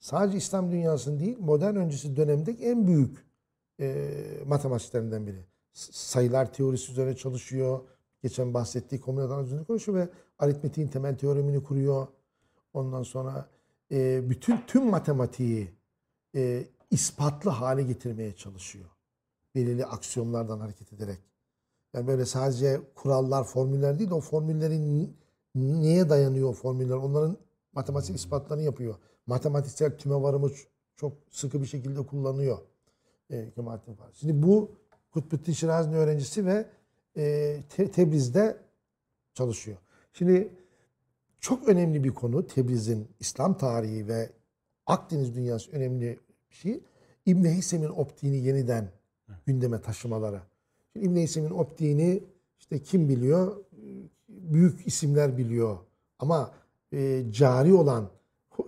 sadece İslam dünyasının değil modern öncesi dönemdeki en büyük e, matematiklerinden biri. Sayılar teorisi üzerine çalışıyor. Geçen bahsettiği kombinatör üzerine konuşuyor ve aritmetiğin temel teoremini kuruyor. Ondan sonra e, bütün tüm matematiği e, ispatlı hale getirmeye çalışıyor. Belirli aksiyonlardan hareket ederek. Yani böyle sadece kurallar, formüller değil de o formüllerin ni- neye dayanıyor o formüller? Onların matematik ispatlarını yapıyor. Matematiksel tümevarımı çok sıkı bir şekilde kullanıyor. E. Şimdi bu Kutbuddin Şirazi'nin öğrencisi ve e, Te- Tebriz'de çalışıyor. Şimdi çok önemli bir konu Tebriz'in İslam tarihi ve Akdeniz dünyası önemli bir şey. İbn Heysem'in optiğini yeniden gündeme taşımaları. Şimdi İbn Heysem'in optiğini işte kim biliyor? Büyük isimler biliyor. Ama e, cari olan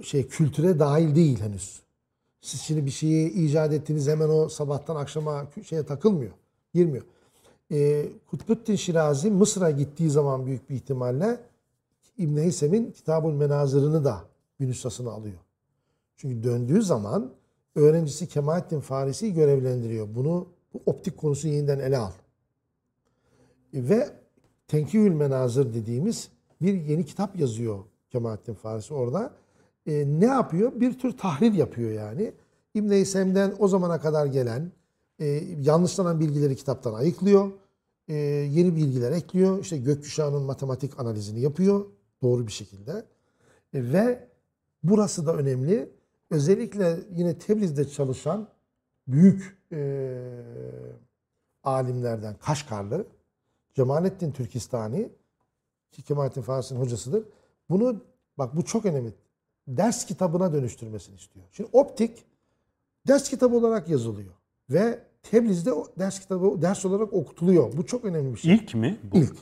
şey kültüre dahil değil henüz. Siz şimdi bir şeyi icat ettiniz hemen o sabahtan akşama şeye takılmıyor. Girmiyor. E, Kutbuddin Şirazi Mısır'a gittiği zaman büyük bir ihtimalle İbn Heysem'in Kitabul Menazırını da nüshasını alıyor. Çünkü döndüğü zaman öğrencisi Kemalettin Farisi'yi görevlendiriyor. Bunu bu optik konusunu yeniden ele al. Ve Tenkihül Menazır dediğimiz bir yeni kitap yazıyor Kemalettin Farisi orada. E, ne yapıyor? Bir tür tahlil yapıyor yani. İbn Heysem'den o zamana kadar gelen e, yanlışlanan bilgileri kitaptan ayıklıyor. E, yeni bilgiler ekliyor. İşte gökkuşağının matematik analizini yapıyor doğru bir şekilde. E, ve burası da önemli. Özellikle yine Tebriz'de çalışan büyük e, alimlerden Kaşgarlı Cemalettin Türkistani ki Kemalettin Farisi'nin hocasıdır. Bunu bak bu çok önemli. Ders kitabına dönüştürmesini istiyor. Şimdi optik ders kitabı olarak yazılıyor ve Tebriz'de o ders kitabı ders olarak okutuluyor. Bu çok önemli bir şey. ilk mi? Bu? İlk.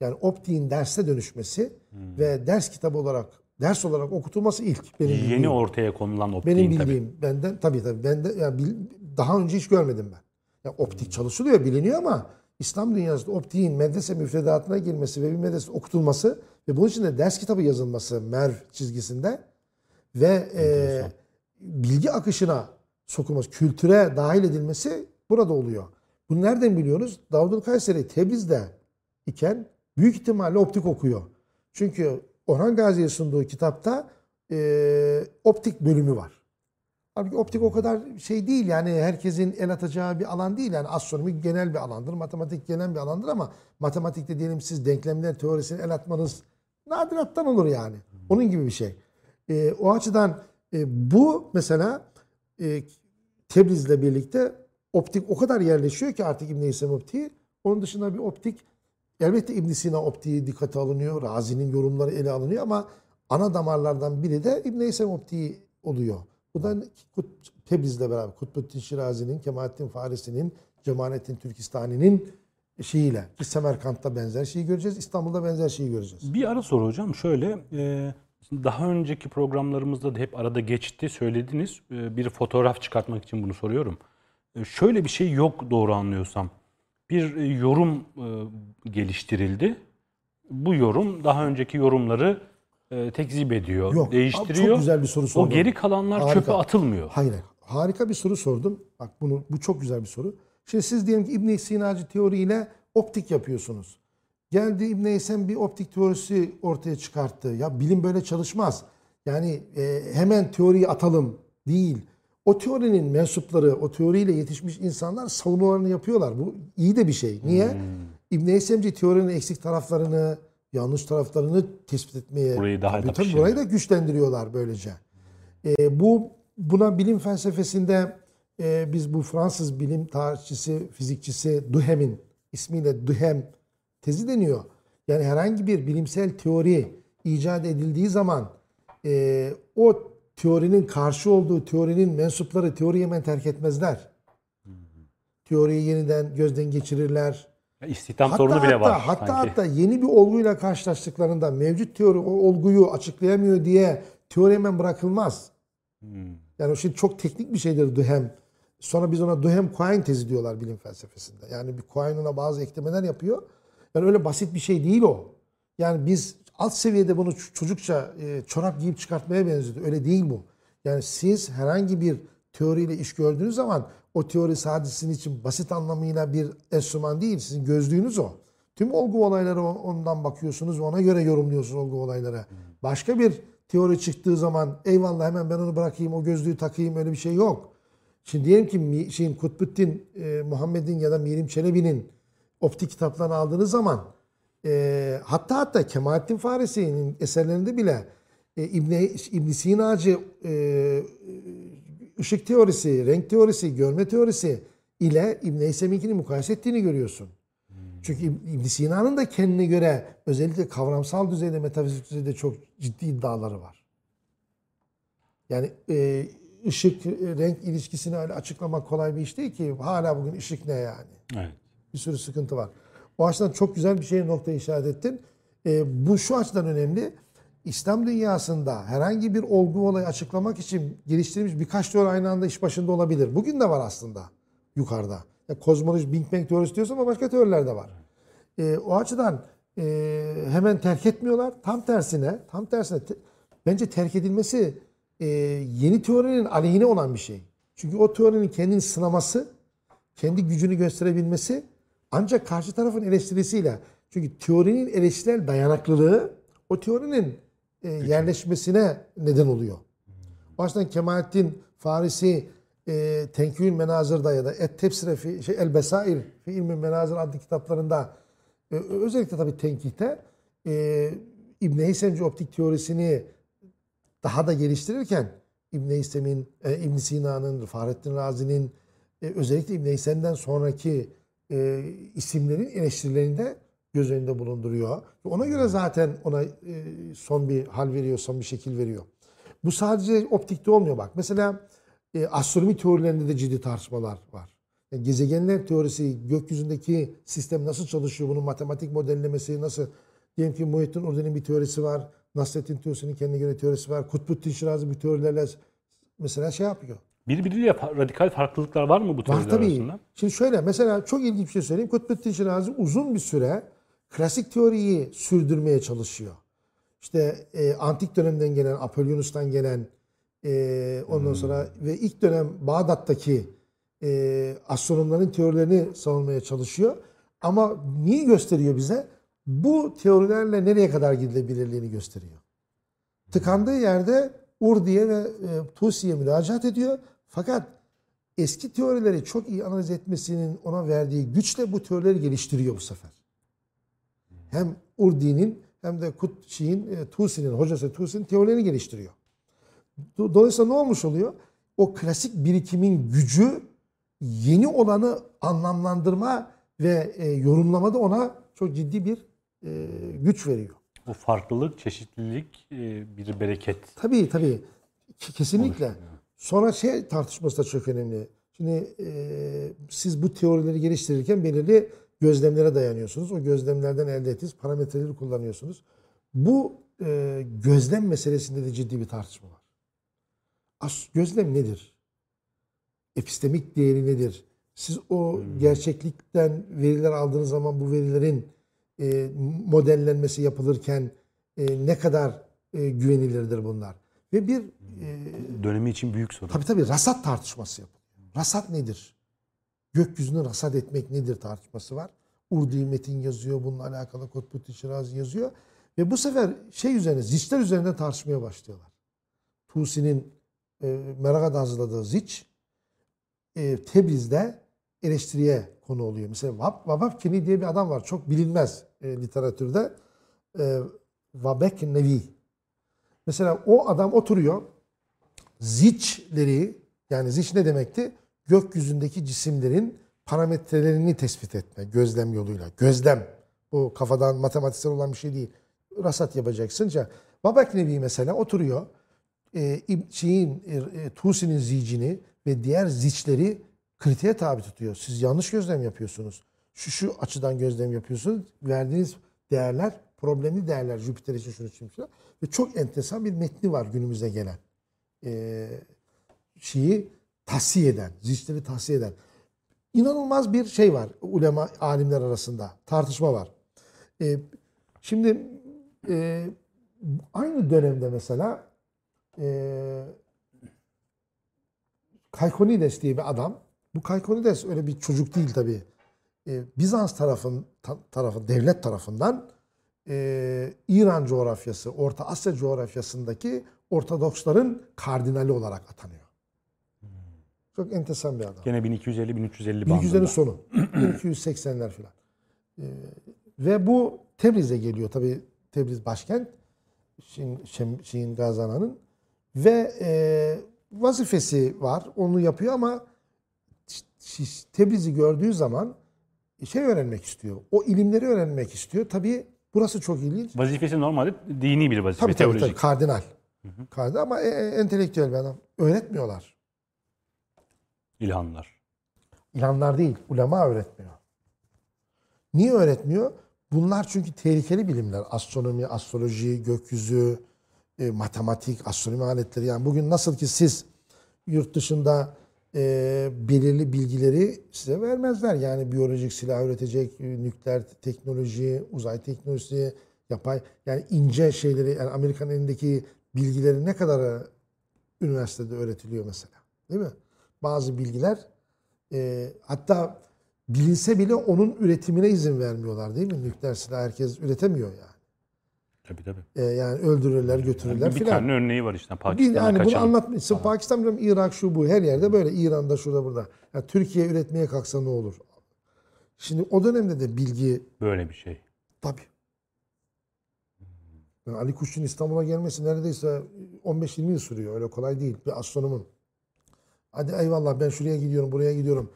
Yani optiğin derse dönüşmesi ve ders kitabı olarak ders olarak okutulması ilk benim bildiğim. Yeni ortaya konulan optiğin Benim tabii. bildiğim benden tabii tabii ben de yani bil- daha önce hiç görmedim ben. Yani optik çalışılıyor biliniyor ama İslam dünyasında optiğin medrese müfredatına girmesi ve bir medrese okutulması ve bunun için de ders kitabı yazılması Merv çizgisinde ve e, bilgi akışına sokulması, kültüre dahil edilmesi burada oluyor. Bunu nereden biliyoruz? Davud'un Kayseri Tebriz'de iken büyük ihtimalle optik okuyor. Çünkü Orhan Gazi'ye sunduğu kitapta e, optik bölümü var. Halbuki optik o kadar şey değil yani herkesin el atacağı bir alan değil. Yani astronomi genel bir alandır, matematik genel bir alandır ama matematikte diyelim siz denklemler teorisine el atmanız nadirattan olur yani. Onun gibi bir şey. E, o açıdan e, bu mesela e, Tebriz'le birlikte optik o kadar yerleşiyor ki artık İbn Heysem optiği. Onun dışında bir optik elbette İbn Sina optiği dikkate alınıyor. Razi'nin yorumları ele alınıyor ama ana damarlardan biri de İbn Heysem optiği oluyor. Bu da Kut, Tebriz'le beraber Kutbuddin Şirazi'nin, Kemalettin Farisi'nin, Cemalettin Türkistani'nin şeyiyle. Biz Semerkant'ta benzer şeyi göreceğiz. İstanbul'da benzer şeyi göreceğiz. Bir ara soru hocam şöyle e, daha önceki programlarımızda da hep arada geçti söylediniz E, bir fotoğraf çıkartmak için bunu soruyorum. E, Şöyle bir şey yok doğru anlıyorsam. Bir e, yorum e, geliştirildi. Bu yorum daha önceki yorumları e, tekzip ediyor, Yok. değiştiriyor. Çok güzel bir soru O sordun. geri kalanlar Harika. çöpe atılmıyor. Hayır. hayır. Harika bir soru sordum. Bak bunu bu çok güzel bir soru. Şimdi siz diyelim ki İbn Sinacı teoriyle optik yapıyorsunuz. Geldi İbn Heysem bir optik teorisi ortaya çıkarttı. Ya bilim böyle çalışmaz. Yani e, hemen teoriyi atalım değil. O teorinin mensupları, o teoriyle yetişmiş insanlar savunularını yapıyorlar. Bu iyi de bir şey. Niye? Hmm. İbn Heysemci teorinin eksik taraflarını, yanlış taraflarını tespit etmeye Burayı daha tabii, da tabii burayı da güçlendiriyorlar böylece. E, bu buna bilim felsefesinde e, biz bu Fransız bilim tarihçisi, fizikçisi Duhem'in ismiyle Duhem tezi deniyor. Yani herhangi bir bilimsel teori icat edildiği zaman e, o teorinin karşı olduğu teorinin mensupları teoriyi hemen terk etmezler. Teoriyi yeniden gözden geçirirler. İstihdam sorunu bile var. Hatta sanki. hatta yeni bir olguyla karşılaştıklarında mevcut teori o olguyu açıklayamıyor diye teori hemen bırakılmaz. Yani o şey çok teknik bir şeydir Duhem. Sonra biz ona Duhem Quine tezi diyorlar bilim felsefesinde. Yani bir Quine ona bazı eklemeler yapıyor. Yani öyle basit bir şey değil o. Yani biz alt seviyede bunu çocukça e, çorap giyip çıkartmaya benziyor. Öyle değil bu. Yani siz herhangi bir teoriyle iş gördüğünüz zaman o teori sadece için basit anlamıyla bir enstrüman değil. Sizin gözlüğünüz o. Tüm olgu olayları o- ondan bakıyorsunuz ona göre yorumluyorsunuz olgu olayları. Başka bir teori çıktığı zaman eyvallah hemen ben onu bırakayım, o gözlüğü takayım öyle bir şey yok. Şimdi diyelim ki şeyin Kutbuddin e, Muhammed'in ya da Mirim Çelebi'nin optik kitaplarını aldığınız zaman e, hatta hatta Kemalettin Farisi'nin eserlerinde bile e, İbn, İbn Sina'cı e, ışık teorisi, renk teorisi, görme teorisi ile İbn Heysem'inkini mukayese ettiğini görüyorsun. Çünkü İb- İbn Sina'nın da kendine göre özellikle kavramsal düzeyde, metafizik düzeyde çok ciddi iddiaları var. Yani e, ışık, renk ilişkisini öyle açıklamak kolay bir iş değil ki. Hala bugün ışık ne yani? Evet. Bir sürü sıkıntı var. O açıdan çok güzel bir şeye nokta işaret ettin. E, bu şu açıdan önemli. İslam dünyasında herhangi bir olgu olayı açıklamak için geliştirilmiş birkaç teori aynı anda iş başında olabilir. Bugün de var aslında yukarıda. Ya, kozmoloji, Big Bang teorisi diyorsun ama başka teoriler de var. E, o açıdan e, hemen terk etmiyorlar. Tam tersine, tam tersine te- bence terk edilmesi e, yeni teorinin aleyhine olan bir şey. Çünkü o teorinin kendini sınaması, kendi gücünü gösterebilmesi ancak karşı tarafın eleştirisiyle. Çünkü teorinin eleştirel dayanıklılığı o teorinin e, yerleşmesine neden oluyor. O açıdan Kemalettin Farisi e, Tenkül Menazır'da ya da Et Tefsire fi, şey, El Besair fi İlmi Menazır adlı kitaplarında e, özellikle tabii tenkihte e, İbn Heysemci optik teorisini daha da geliştirirken İbn Heysem'in, e, İbn Sina'nın, Fahrettin Razi'nin e, özellikle İbn Heysem'den sonraki e, isimlerin eleştirilerinde göz önünde bulunduruyor. Ona göre zaten ona e, son bir hal veriyor, son bir şekil veriyor. Bu sadece optikte olmuyor bak. Mesela e, astronomi teorilerinde de ciddi tartışmalar var. Yani gezegenler teorisi, gökyüzündeki sistem nasıl çalışıyor, bunun matematik modellemesi nasıl? Diyelim ki Muhittin Urdu'nun bir teorisi var. Nasrettin Tusi'nin kendine göre teorisi var. Kutbuddin Şirazi bir teorilerle mesela şey yapıyor. Birbiriyle radikal farklılıklar var mı bu Var teoriler tabii. arasında? Şimdi şöyle mesela çok ilginç bir şey söyleyeyim. Kutbuddin Şirazi uzun bir süre klasik teoriyi sürdürmeye çalışıyor. İşte e, antik dönemden gelen, Apollonius'tan gelen e, ondan sonra ve ilk dönem Bağdat'taki e, astronomların teorilerini savunmaya çalışıyor. Ama niye gösteriyor bize? Bu teorilerle nereye kadar gidilebilirliğini gösteriyor. Tıkandığı yerde Urdi'ye ve e, Tusi'ye müracaat ediyor. Fakat eski teorileri çok iyi analiz etmesinin ona verdiği güçle bu teorileri geliştiriyor bu sefer. Hem Urdi'nin hem de Kutşi'nin, e, Tusi'nin, hocası Tusi'nin teorilerini geliştiriyor. Do- Dolayısıyla ne olmuş oluyor? O klasik birikimin gücü yeni olanı anlamlandırma ve e, yorumlamada ona çok ciddi bir e, güç veriyor. Bu farklılık, çeşitlilik e, bir bereket. Tabii tabii. Ke- Kesinlikle. Sonra şey tartışması da çok önemli. Şimdi e, siz bu teorileri geliştirirken belirli gözlemlere dayanıyorsunuz. O gözlemlerden elde ettiğiniz parametreleri kullanıyorsunuz. Bu e, gözlem meselesinde de ciddi bir tartışma var. As, gözlem nedir? Epistemik değeri nedir? Siz o gerçeklikten veriler aldığınız zaman bu verilerin e, modellenmesi yapılırken e, ne kadar e, güvenilirdir bunlar? Ve bir e, Dönemi için büyük soru. tabii tabii rasat tartışması yapılıyor. Rasat nedir? Gökyüzünü rasat etmek nedir tartışması var. Urdu Metin yazıyor, bununla alakalı Kutbutti Şirazi yazıyor. Ve bu sefer şey üzerine, ziçler üzerinde tartışmaya başlıyorlar. Tusi'nin e, Meraga'da hazırladığı ziç, e, Tebriz'de eleştiriye konu oluyor. Mesela Vab, Vababkini diye bir adam var. Çok bilinmez e, literatürde. E, Vabek Nevi. Mesela o adam oturuyor. Ziçleri yani ziç ne demekti? Gökyüzündeki cisimlerin parametrelerini tespit etme gözlem yoluyla. Gözlem. Bu kafadan matematiksel olan bir şey değil. Rasat yapacaksın. Babak Nevi mesela oturuyor. E, şeyin, e, e, Tusi'nin zicini ve diğer ziçleri kritiğe tabi tutuyor. Siz yanlış gözlem yapıyorsunuz. Şu şu açıdan gözlem yapıyorsunuz. Verdiğiniz değerler problemli değerler. Jüpiter için şunu için. Ve çok enteresan bir metni var günümüze gelen. E, şeyi tahsiye eden, ziçleri tahsiye eden. İnanılmaz bir şey var ulema, alimler arasında. Tartışma var. E, şimdi e, aynı dönemde mesela e, Kaykonides diye bir adam. Bu Kaykonides öyle bir çocuk değil tabii. E, Bizans tarafın ta- tarafı devlet tarafından e, İran coğrafyası, Orta Asya coğrafyasındaki Ortodoksların kardinali olarak atanıyor. Çok enteresan bir adam. Gene 1250-1350 bandında. 1200'lerin sonu. [clears throat] 1280'ler falan. Ee, ve bu Tebriz'e geliyor tabii Tebriz başkent. Şin, Şiin Gazana'nın. Ve e, vazifesi var. Onu yapıyor ama Tebriz'i gördüğü zaman şey öğrenmek istiyor. O ilimleri öğrenmek istiyor. Tabii burası çok ilginç. Vazifesi normalde dini bir vazife, Tabii teolojik. tabii kardinal. Kardinal ama e, e, entelektüel bir adam. Öğretmiyorlar. İlhanlar. İlanlar değil, ulema öğretmiyor. Niye öğretmiyor? Bunlar çünkü tehlikeli bilimler. Astronomi, astroloji, gökyüzü, e, matematik, astronomi aletleri. Yani bugün nasıl ki siz yurt dışında e, belirli bilgileri size vermezler. Yani biyolojik silah üretecek, e, nükleer teknoloji, uzay teknolojisi, yapay yani ince şeyleri yani Amerika'nın elindeki bilgileri ne kadar e, üniversitede öğretiliyor mesela. Değil mi? Bazı bilgiler e, hatta bilinse bile onun üretimine izin vermiyorlar değil mi? Nükleer silah herkes üretemiyor yani. Tabii tabii. E, yani öldürürler, götürürler bir, bir filan. tane örneği var işte Bir, Pakistan'da yani bunu kaçan. anlatmışsın. Pakistan biliyorum, Irak şu bu her yerde böyle. İran'da şurada burada. Yani Türkiye üretmeye kalksa ne olur? Şimdi o dönemde de bilgi Böyle bir şey. tabii. Yani Ali Kuşçu'nun İstanbul'a gelmesi neredeyse 15-20 yıl sürüyor. Öyle kolay değil. Bir astronomun. Hadi eyvallah ben şuraya gidiyorum, buraya gidiyorum.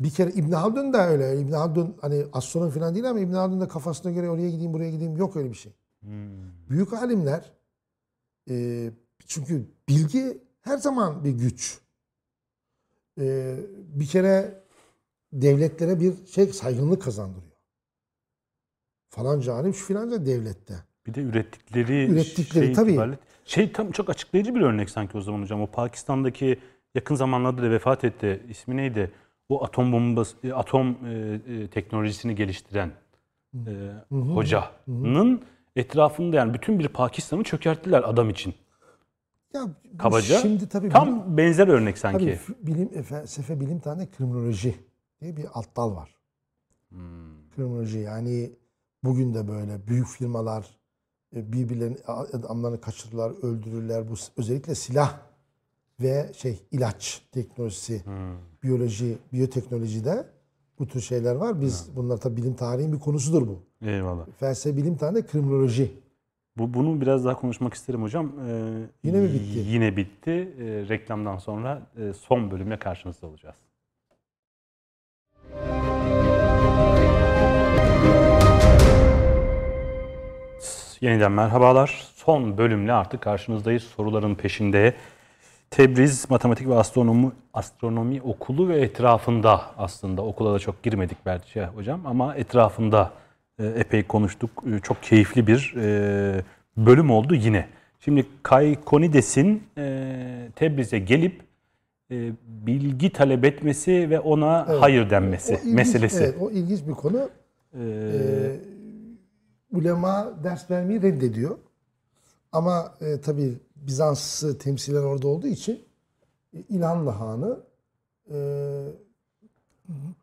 Bir kere İbn Haldun da öyle. İbn Haldun hani astronom falan değil ama İbn Haldun da kafasına göre oraya gideyim, buraya gideyim yok öyle bir şey. Büyük alimler e, çünkü bilgi her zaman bir güç. E, bir kere devletlere bir şey saygınlık kazandırıyor. Falanca alim şu filanca devlette. Bir de ürettikleri, Ürettikleri, şey tabii. itibariyle- Şey tam çok açıklayıcı bir örnek sanki o zaman hocam. O Pakistan'daki yakın zamanlarda da vefat etti. İsmi neydi? O atom bombası, e, atom e, e, teknolojisini geliştiren e, hocanın etrafında yani bütün bir Pakistan'ı çökerttiler adam için. Ya Kabaca. Şimdi tabii bilim- Tam benzer örnek sanki. Tabii bilim felsefe bilim tane kriminoloji diye bir alt dal var. Hmm. Kriminoloji yani bugün de böyle büyük firmalar e, birbirlerinin adamlarını kaçırırlar, öldürürler. Bu özellikle silah ve şey ilaç teknolojisi, biyoloji, biyoteknolojide bu tür şeyler var. Biz bunlar tabii bilim tarihin bir konusudur bu. Eyvallah. Felsefe bilim tane kriminoloji. Bu, bunu biraz daha konuşmak isterim hocam. Ee, Yine mi bitti? Yine bitti. Ee, reklamdan sonra e, son bölümle karşınızda olacağız. Yeniden merhabalar. Son bölümle artık karşınızdayız. Soruların peşinde Tebriz Matematik ve Astronomi Astronomi Okulu ve etrafında aslında okula da çok girmedik belki hocam ama etrafında epey konuştuk. E, Çok keyifli bir e, bölüm oldu yine. Şimdi Kaykonides'in e, Tebriz'e gelip e, bilgi talep etmesi ve ona hayır denmesi O ilginç- meselesi. Evet, o ilginç bir konu. E, Ee, ulema ders vermeyi reddediyor. Ama e, tabii Bizans'ı temsilen orada olduğu için e, İlhanlı Hanı e,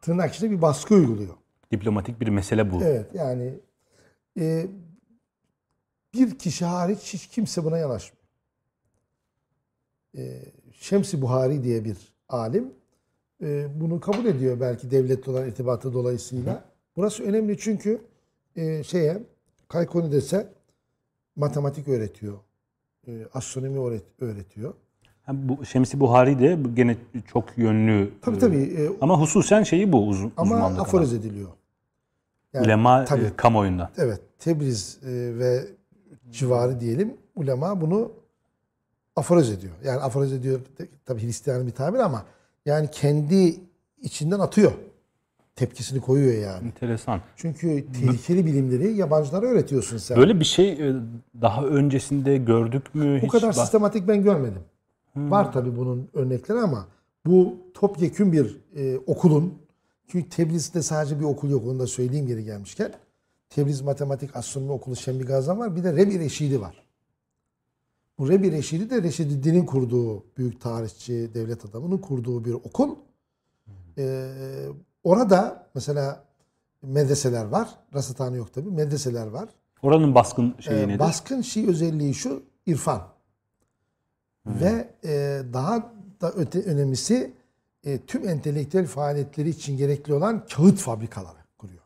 tırnak içinde bir baskı uyguluyor. Diplomatik bir mesele bu. Evet yani e, bir kişi hariç hiç kimse buna yanaşmıyor. E, Şemsi Buhari diye bir alim e, bunu kabul ediyor belki devletle olan irtibatı dolayısıyla. Burası önemli çünkü e, şeye Kaykonides'e matematik öğretiyor. E, astronomi öğret- öğretiyor. Ha, bu Şemsi Buhari de gene çok yönlü. Tabii e, tabii e, Ama hususen şeyi bu uzun, ama uzmanlık alanı. aforoz ediliyor. Yani Ulema tabii. e, kamuoyundan. Evet, Tebriz e, ve civarı diyelim ulema bunu aforoz ediyor. Yani aforoz ediyor tabii Hristiyan bir tabir ama yani kendi içinden atıyor. Tepkisini koyuyor yani. Enteresan. Çünkü tehlikeli bilimleri yabancılara öğretiyorsun sen. Böyle bir şey e, daha öncesinde gördük mü? Bu Hiç kadar sistematik ben görmedim. Var tabii bunun örnekleri ama bu topyekün bir e, okulun çünkü Tebriz'de sadece bir okul yok onu da söyleyeyim geri gelmişken. Tebriz Matematik Astronomi Okulu Şembi Gazan var. Bir de Rebi Reşidi var. Bu Rebi Reşidi de Reşiddin'in kurduğu büyük tarihçi, devlet adamının kurduğu bir okul. Ee, orada mesela medreseler var. Rasathanı yok tabii. Medreseler var. Oranın baskın şeyi Ee, nedir? baskın şey özelliği şu irfan. Ve e, daha da öte önemlisi e, tüm entelektüel faaliyetleri için gerekli olan kağıt fabrikaları kuruyor.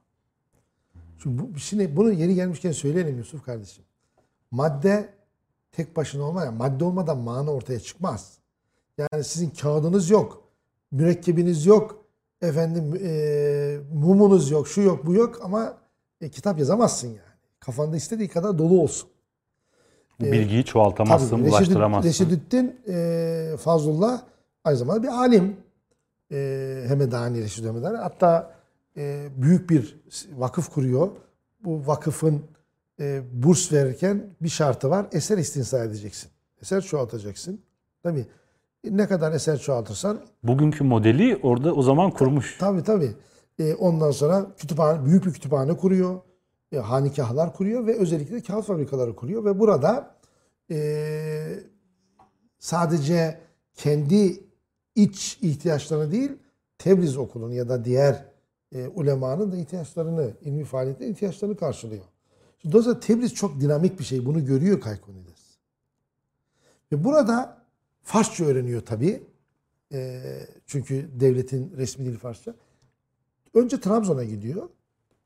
Şimdi, bu, şimdi bunu yeri gelmişken söyleyelim Yusuf kardeşim. Madde tek başına olmaz. Yani madde olmadan mana ortaya çıkmaz. Yani sizin kağıdınız yok, mürekkebiniz yok, efendim e, mumunuz yok, şu yok, bu yok ama e, kitap yazamazsın yani. Kafanda istediği kadar dolu olsun. Bu bilgiyi çoğaltamazsın, Tabii, Reşidü- ulaştıramazsın. Reşidüddin e, Fazlullah aynı zamanda bir alim. E, Hemedani, Reşidü Hemedani. Hatta e, büyük bir vakıf kuruyor. Bu vakıfın e, burs verirken bir şartı var. Eser istinsa edeceksin. Eser çoğaltacaksın. Tabii ne kadar eser çoğaltırsan Bugünkü modeli orada o zaman kurmuş. Tabii tabii. E, ondan sonra kütüphane, büyük bir kütüphane kuruyor. E, hanikahlar kuruyor ve özellikle kağıt fabrikaları kuruyor. Ve burada e, sadece kendi iç ihtiyaçlarını değil, Tebriz okulunun ya da diğer e, ulemanın da ihtiyaçlarını, ilmi faaliyetlerin ihtiyaçlarını karşılıyor. Şimdi dolayısıyla Tebriz çok dinamik bir şey. Bunu görüyor Kaykonides. Ve burada Farsça öğreniyor tabii. E, çünkü devletin resmi dili Farsça. Önce Trabzon'a gidiyor.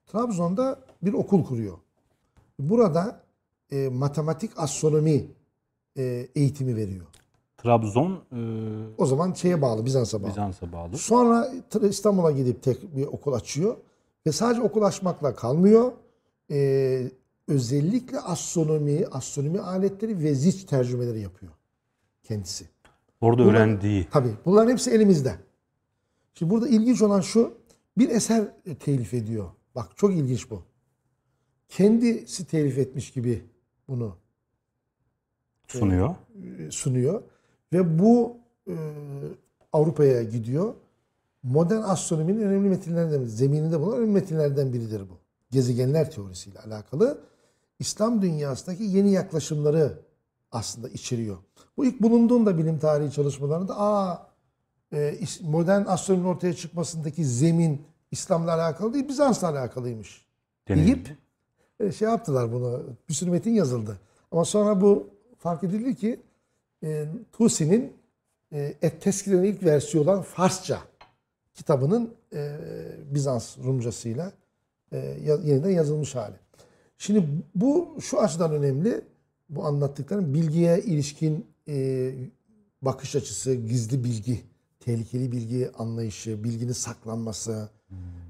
Trabzon'da bir okul kuruyor. Burada e, matematik astronomi e, eğitimi veriyor. Trabzon e, O zaman şeye bağlı, Bizans'a bağlı. Bizans'a bağlı. Sonra İstanbul'a gidip tek bir okul açıyor. Ve sadece okul açmakla kalmıyor. Ee, özellikle astronomi, astronomi aletleri ve ziç tercümeleri yapıyor kendisi. Orada Bunlar- öğrendiği. Tabii. Bunların hepsi elimizde. Şimdi burada ilginç olan şu. Bir eser telif ediyor. Bak çok ilginç bu. Kendisi telif etmiş gibi bunu sunuyor. e, sunuyor. Ve bu e, Avrupa'ya gidiyor. Modern astronominin önemli metinlerinden biri. Zemininde bulunan önemli metinlerden biridir bu. Gezegenler teorisiyle alakalı. İslam dünyasındaki yeni yaklaşımları aslında içeriyor. Bu ilk bulunduğunda bilim tarihi çalışmalarında aa e, modern astronominin ortaya çıkmasındaki zemin İslam'la alakalı değil Bizans'la alakalıymış. Denildi. Deyip e, şey yaptılar bunu. Bir sürü metin yazıldı. Ama sonra bu fark edildi ki e, Tusi'nin e, Et-Teskire'nin ilk versiyonu olan Farsça kitabının e, Bizans Rumcasıyla e, yeniden yazılmış hali. Şimdi bu şu açıdan önemli. Bu anlattıklarım bilgiye ilişkin e, bakış açısı, gizli bilgi, tehlikeli bilgi anlayışı, bilginin saklanması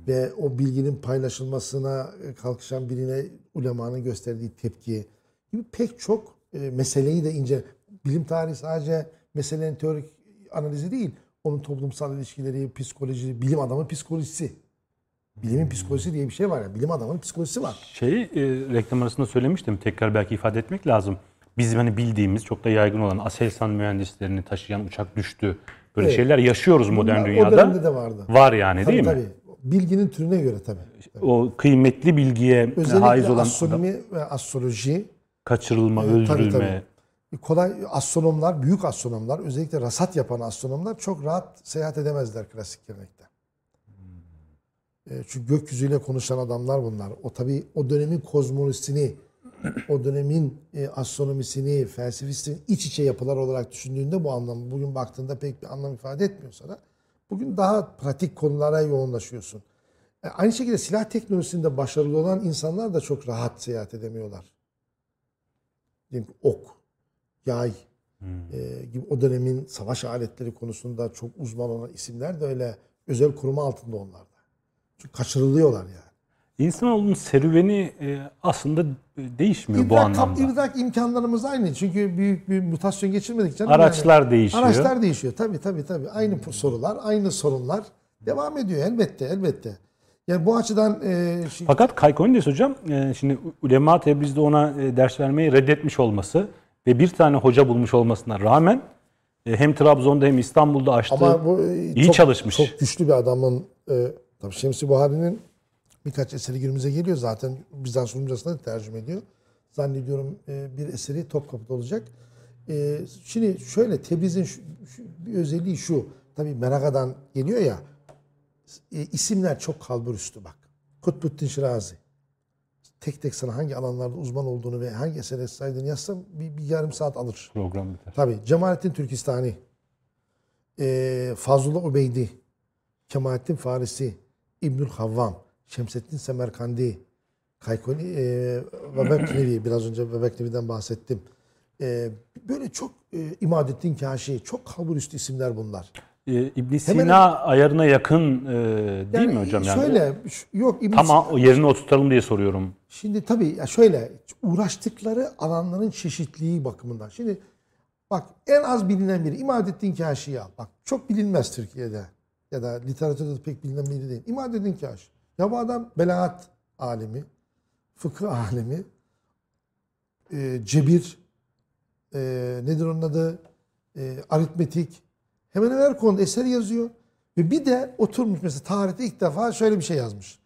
ve o bilginin paylaşılmasına kalkışan birine ulemanın gösterdiği tepki gibi pek çok e, meseleyi de ince. Bilim tarihi sadece meselenin teorik analizi değil. Onun toplumsal ilişkileri, psikoloji, bilim adamı psikolojisi. Bilimin psikolojisi diye bir şey var ya. Bilim adamının psikolojisi var. Şey e, reklam arasında söylemiştim. Tekrar belki ifade etmek lazım. Bizim hani bildiğimiz çok da yaygın olan Aselsan mühendislerini taşıyan uçak düştü. Böyle Evet. şeyler yaşıyoruz modern Bunlar O dünyada. dönemde de vardı. Var yani Tabii değil mi? tabii. Bilginin türüne göre tabii. O kıymetli bilgiye haiz Özellikle olan adam- astronomi ve astroloji kaçırılma, tabii, öldürülme. tabii. Kolay astronomlar, büyük astronomlar, özellikle rasat yapan astronomlar çok rahat seyahat edemezler klasik gelenekte. E, Çünkü gökyüzüyle konuşan adamlar bunlar. O tabii o dönemin kozmolojisini, o dönemin e, astronomisini, felsefesini iç içe yapılar olarak düşündüğünde bu anlam bugün baktığında pek bir anlam ifade etmiyor sana. Bugün daha pratik konulara yoğunlaşıyorsun. E, Aynı şekilde silah teknolojisinde başarılı olan insanlar da çok rahat seyahat edemiyorlar. Diyelim ok, yay e, gibi o dönemin savaş aletleri konusunda çok uzman olan isimler de öyle özel koruma altında onlar da. Çünkü kaçırılıyorlar yani. İnsanoğlunun serüveni e, aslında değişmiyor bu İdrak, anlamda. idrak imkanlarımız aynı. Çünkü büyük bir mutasyon geçirmedik canım. Araçlar yani. değişiyor. Araçlar değişiyor. Tabii tabii tabii. Aynı sorular, aynı sorunlar devam ediyor elbette elbette. Yani bu açıdan e, şey- Fakat Kaykonides hocam e, şimdi ulema Tebriz'de ona e, ders vermeyi reddetmiş olması ve bir tane hoca bulmuş olmasına rağmen e, hem Trabzon'da hem İstanbul'da açtığı Ama bu e, iyi çok, çalışmış. Çok güçlü bir adamın e, tabii Şemsi Buhari'nin birkaç eseri günümüze geliyor zaten Bizans Rumcasına da tercüme ediyor. Zannediyorum e, bir eseri Topkapı'da olacak. E, şimdi şöyle Tebriz'in şu, şu- bir özelliği şu. Tabii Meraga'dan geliyor ya. E, isimler çok kalbur üstü bak. Kutbuddin Şirazi. Tek tek sana hangi alanlarda uzman olduğunu ve hangi esere saydığını yazsam bir, bir yarım saat alır. program biter. Tabii Cemalettin Türkistani, eee Fazlullah Ubeydi, Kemalettin Farisi, İbnül Havvam, Şemsettin Semerkandi, Kaykoni, eee Bebek [clears throat] Nevi, biraz önce Bebek Nevi'den bahsettim. Eee, böyle çok eee İmadettin Kaşi, çok kalbur üstü isimler bunlar. E, ibn Sina ayarına yakın e, değil mi hocam? Yani şöyle, yok İbn Tamam o yerini oturtalım diye soruyorum. Şimdi tabii ya şöyle uğraştıkları alanların çeşitliliği bakımından. Şimdi bak en az bilinen biri İmadettin Kaşi'yi al. Bak çok bilinmez Türkiye'de ya da literatürde de pek bilinen biri değil. İmadettin Kaşi. Ya bu adam belaat alemi, fıkıh alemi, e, cebir, e, nedir onun adı, e, aritmetik. Hemen hemen her konuda eser yazıyor. Ve bir de oturmuş mesela tarihte ilk defa şöyle bir şey yazmış.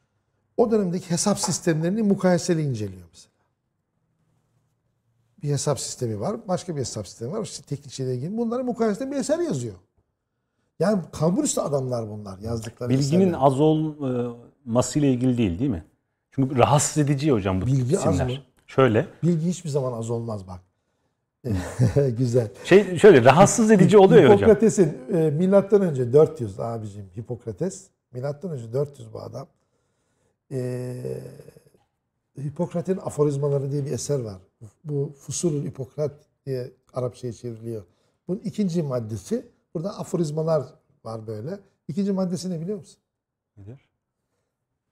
O dönemdeki hesap sistemlerini mukayeseli inceliyor mesela. Bir hesap sistemi var, başka bir hesap sistemi var. İşte teknik şeyle ilgili. Bunları mukayeseli bir eser yazıyor. Yani kalbur üstü adamlar bunlar yazdıkları Bilginin eserler. az olmasıyla ilgili değil değil mi? Çünkü rahatsız edici hocam bu Bilgi az isimler. mı? Şöyle. Bilgi hiçbir zaman az olmaz bak. [laughs] Güzel. Şey şöyle rahatsız edici oluyor ya hocam. Hipokrates'in e, milattan önce 400 abicim Hipokrates. Milattan önce 400 bu adam. E, Hipokrat'in aforizmaları diye bir eser var. Bu Fusulül Hipokrat diye Arapçaya çevriliyor. Bunun ikinci maddesi burada aforizmalar var böyle. İkinci maddesi ne biliyor musun? Nedir?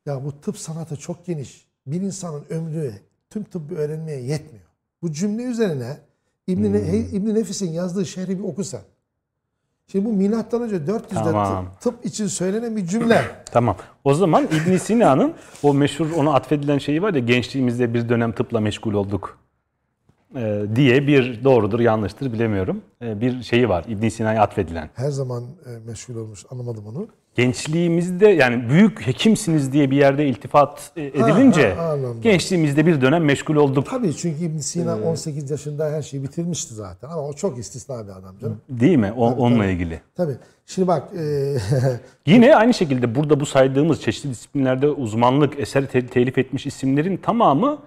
Ya bu tıp sanatı çok geniş. Bir insanın ömrü tüm tıbbı öğrenmeye yetmiyor. Bu cümle üzerine İbn Hmm. İbn Nefis'in yazdığı şehri bir oku sen. Şimdi bu milattan önce 400'de Tamam. tıp, tıp için söylenen bir cümle. [clears throat] Tamam. O zaman İbn Sina'nın o meşhur ona atfedilen şeyi var ya gençliğimizde bir dönem tıpla meşgul olduk diye bir doğrudur yanlıştır bilemiyorum. E, bir şeyi var İbn Sina'ya atfedilen. Her zaman e, meşhur olmuş anlamadım onu. Gençliğimizde yani büyük hekimsiniz diye bir yerde iltifat e, edilince ha, anladım. gençliğimizde bir dönem meşgul olduk Tabii çünkü İbn Sina Ee, 18 yaşında her şeyi bitirmişti zaten ama o çok istisna bir adam canım. değil mi? O, onunla ilgili. Tabii. Şimdi bak e, [laughs] Yine aynı şekilde burada bu saydığımız çeşitli disiplinlerde uzmanlık, eser te- telif etmiş isimlerin tamamı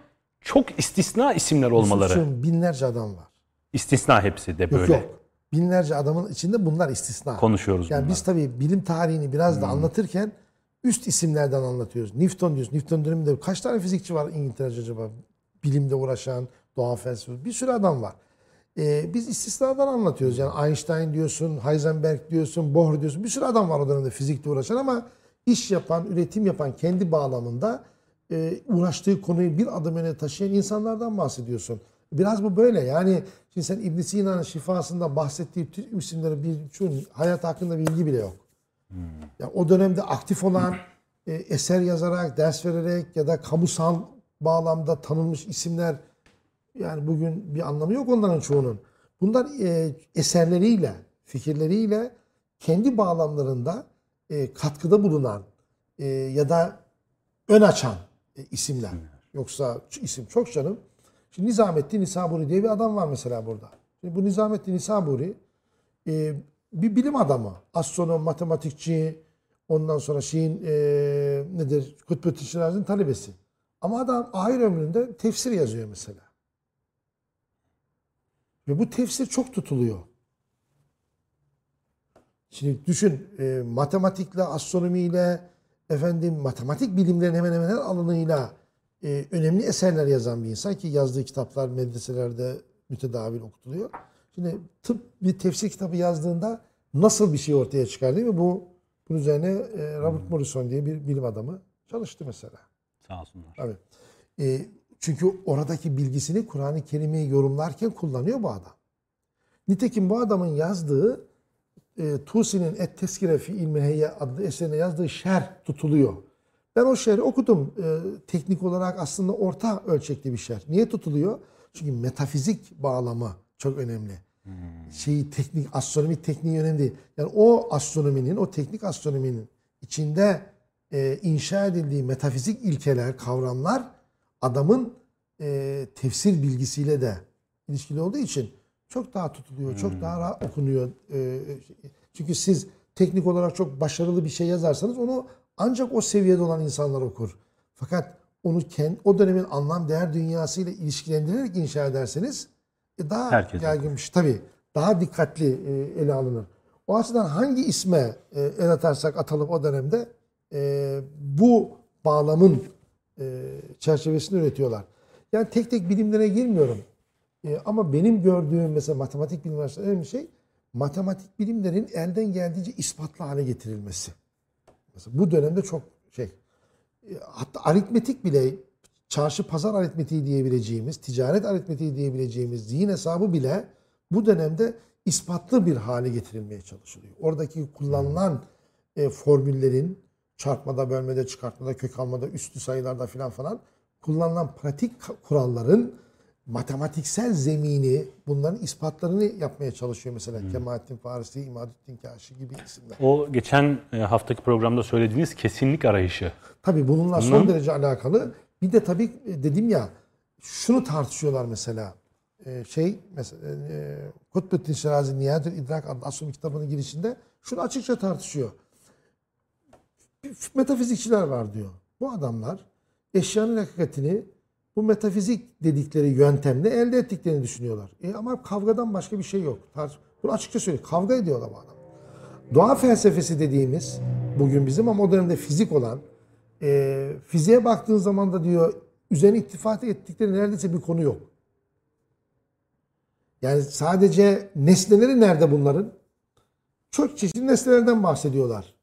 çok istisna isimler olmaları. Yusuf'cum, binlerce adam var. İstisna hepsi de Yok böyle yok. Binlerce adamın içinde bunlar istisna. konuşuyoruz Yani bunları. biz tabii bilim tarihini biraz Hmm. da anlatırken üst isimlerden anlatıyoruz. Newton diyoruz. Newton döneminde kaç tane fizikçi var İngiltere'de acaba? Bilimde uğraşan, doğa felsefesi. Bir sürü adam var. Ee, biz istisnadan anlatıyoruz. Yani Einstein diyorsun, Heisenberg diyorsun, Bohr diyorsun. Bir sürü adam var o dönemde fizikle uğraşan ama iş yapan, üretim yapan kendi bağlamında e, uğraştığı konuyu bir adım öne taşıyan insanlardan bahsediyorsun. Biraz bu böyle. Yani şimdi sen İbn Sina'nın şifasında bahsettiği tüm isimlerin birçoğunun hayat hakkında bilgi bile yok. Ya o dönemde aktif olan e, eser yazarak, ders vererek ya da kamusal bağlamda tanınmış isimler yani bugün bir anlamı yok onların çoğunun. Bunlar e, eserleriyle, fikirleriyle kendi bağlamlarında e, katkıda bulunan e, ya da ön açan e, isimler. Yoksa isim çok canım. Şimdi Nizamettin Nisaburi diye bir adam var mesela burada. Şimdi bu Nizamettin Nisaburi e, bir bilim adamı. Astronom, matematikçi, ondan sonra şeyin e, nedir? Kutbettin Şiraz'ın talebesi. Ama adam ahir ömründe tefsir yazıyor mesela. Ve bu tefsir çok tutuluyor. Şimdi düşün e, matematikle, astronomiyle, efendim matematik bilimlerin hemen hemen her alanıyla e, önemli eserler yazan bir insan ki yazdığı kitaplar medreselerde mütedavil okutuluyor. Şimdi tıp bir tefsir kitabı yazdığında nasıl bir şey ortaya çıkar değil mi? Bu bunun üzerine e, Robert Morrison diye bir bilim adamı çalıştı mesela. Sağ olsunlar. Tabii. E, çünkü oradaki bilgisini Kur'an-ı Kerim'i yorumlarken kullanıyor bu adam. Nitekim bu adamın yazdığı e, Tusi'nin Et Teskire fi İlmi Heyye adlı eserine yazdığı şer tutuluyor. Ben o şerhi okudum. E, teknik olarak aslında orta ölçekli bir şer. Niye tutuluyor? Çünkü metafizik bağlamı çok önemli. Şeyi teknik, astronomi tekniği önemli değil. Yani o astronominin, o teknik astronominin içinde e, inşa edildiği metafizik ilkeler, kavramlar adamın e, tefsir bilgisiyle de ilişkili olduğu için çok daha tutuluyor, çok daha rahat okunuyor. E, çünkü siz teknik olarak çok başarılı bir şey yazarsanız onu ancak o seviyede olan insanlar okur. Fakat onu kendi, o dönemin anlam değer dünyasıyla ilişkilendirerek inşa ederseniz e, daha Herkes yaygın bir şey. Tabii daha dikkatli e, ele alınır. O açıdan hangi isme e, el atarsak atalım o dönemde e, bu bağlamın e, çerçevesini üretiyorlar. Yani tek tek bilimlere girmiyorum. E, ama benim gördüğüm mesela matematik bilimler arasında önemli şey matematik bilimlerin elden geldiğince ispatlı hale getirilmesi. Mesela bu dönemde çok şey e, hatta aritmetik bile çarşı pazar aritmetiği diyebileceğimiz, ticaret aritmetiği diyebileceğimiz zihin hesabı bile bu dönemde ispatlı bir hale getirilmeye çalışılıyor. Oradaki kullanılan e, formüllerin çarpmada, bölmede, çıkartmada, kök almada, üstü sayılarda filan falan kullanılan pratik kuralların matematiksel zemini, bunların ispatlarını yapmaya çalışıyor mesela Kemalettin Farisi, İmadüddin Kaşi gibi isimler. O geçen e, haftaki programda söylediğiniz kesinlik arayışı. Tabii bununla son derece alakalı. Bir de tabii e, dedim ya şunu tartışıyorlar mesela. E, şey mesela Kutbettin Şirazi Nihayetül İdrak adlı astronomi kitabının girişinde şunu açıkça tartışıyor. Metafizikçiler var diyor. Bu adamlar eşyanın hakikatini bu metafizik dedikleri yöntemle elde ettiklerini düşünüyorlar. E ama kavgadan başka bir şey yok. Bunu açıkça söylüyor. Kavga ediyorlar bu adam. Doğa felsefesi dediğimiz bugün bizim ama o dönemde fizik olan e, fiziğe baktığın zaman da diyor üzerine ittifak ettikleri neredeyse bir konu yok. Yani sadece nesneleri nerede bunların? Çok çeşitli nesnelerden bahsediyorlar.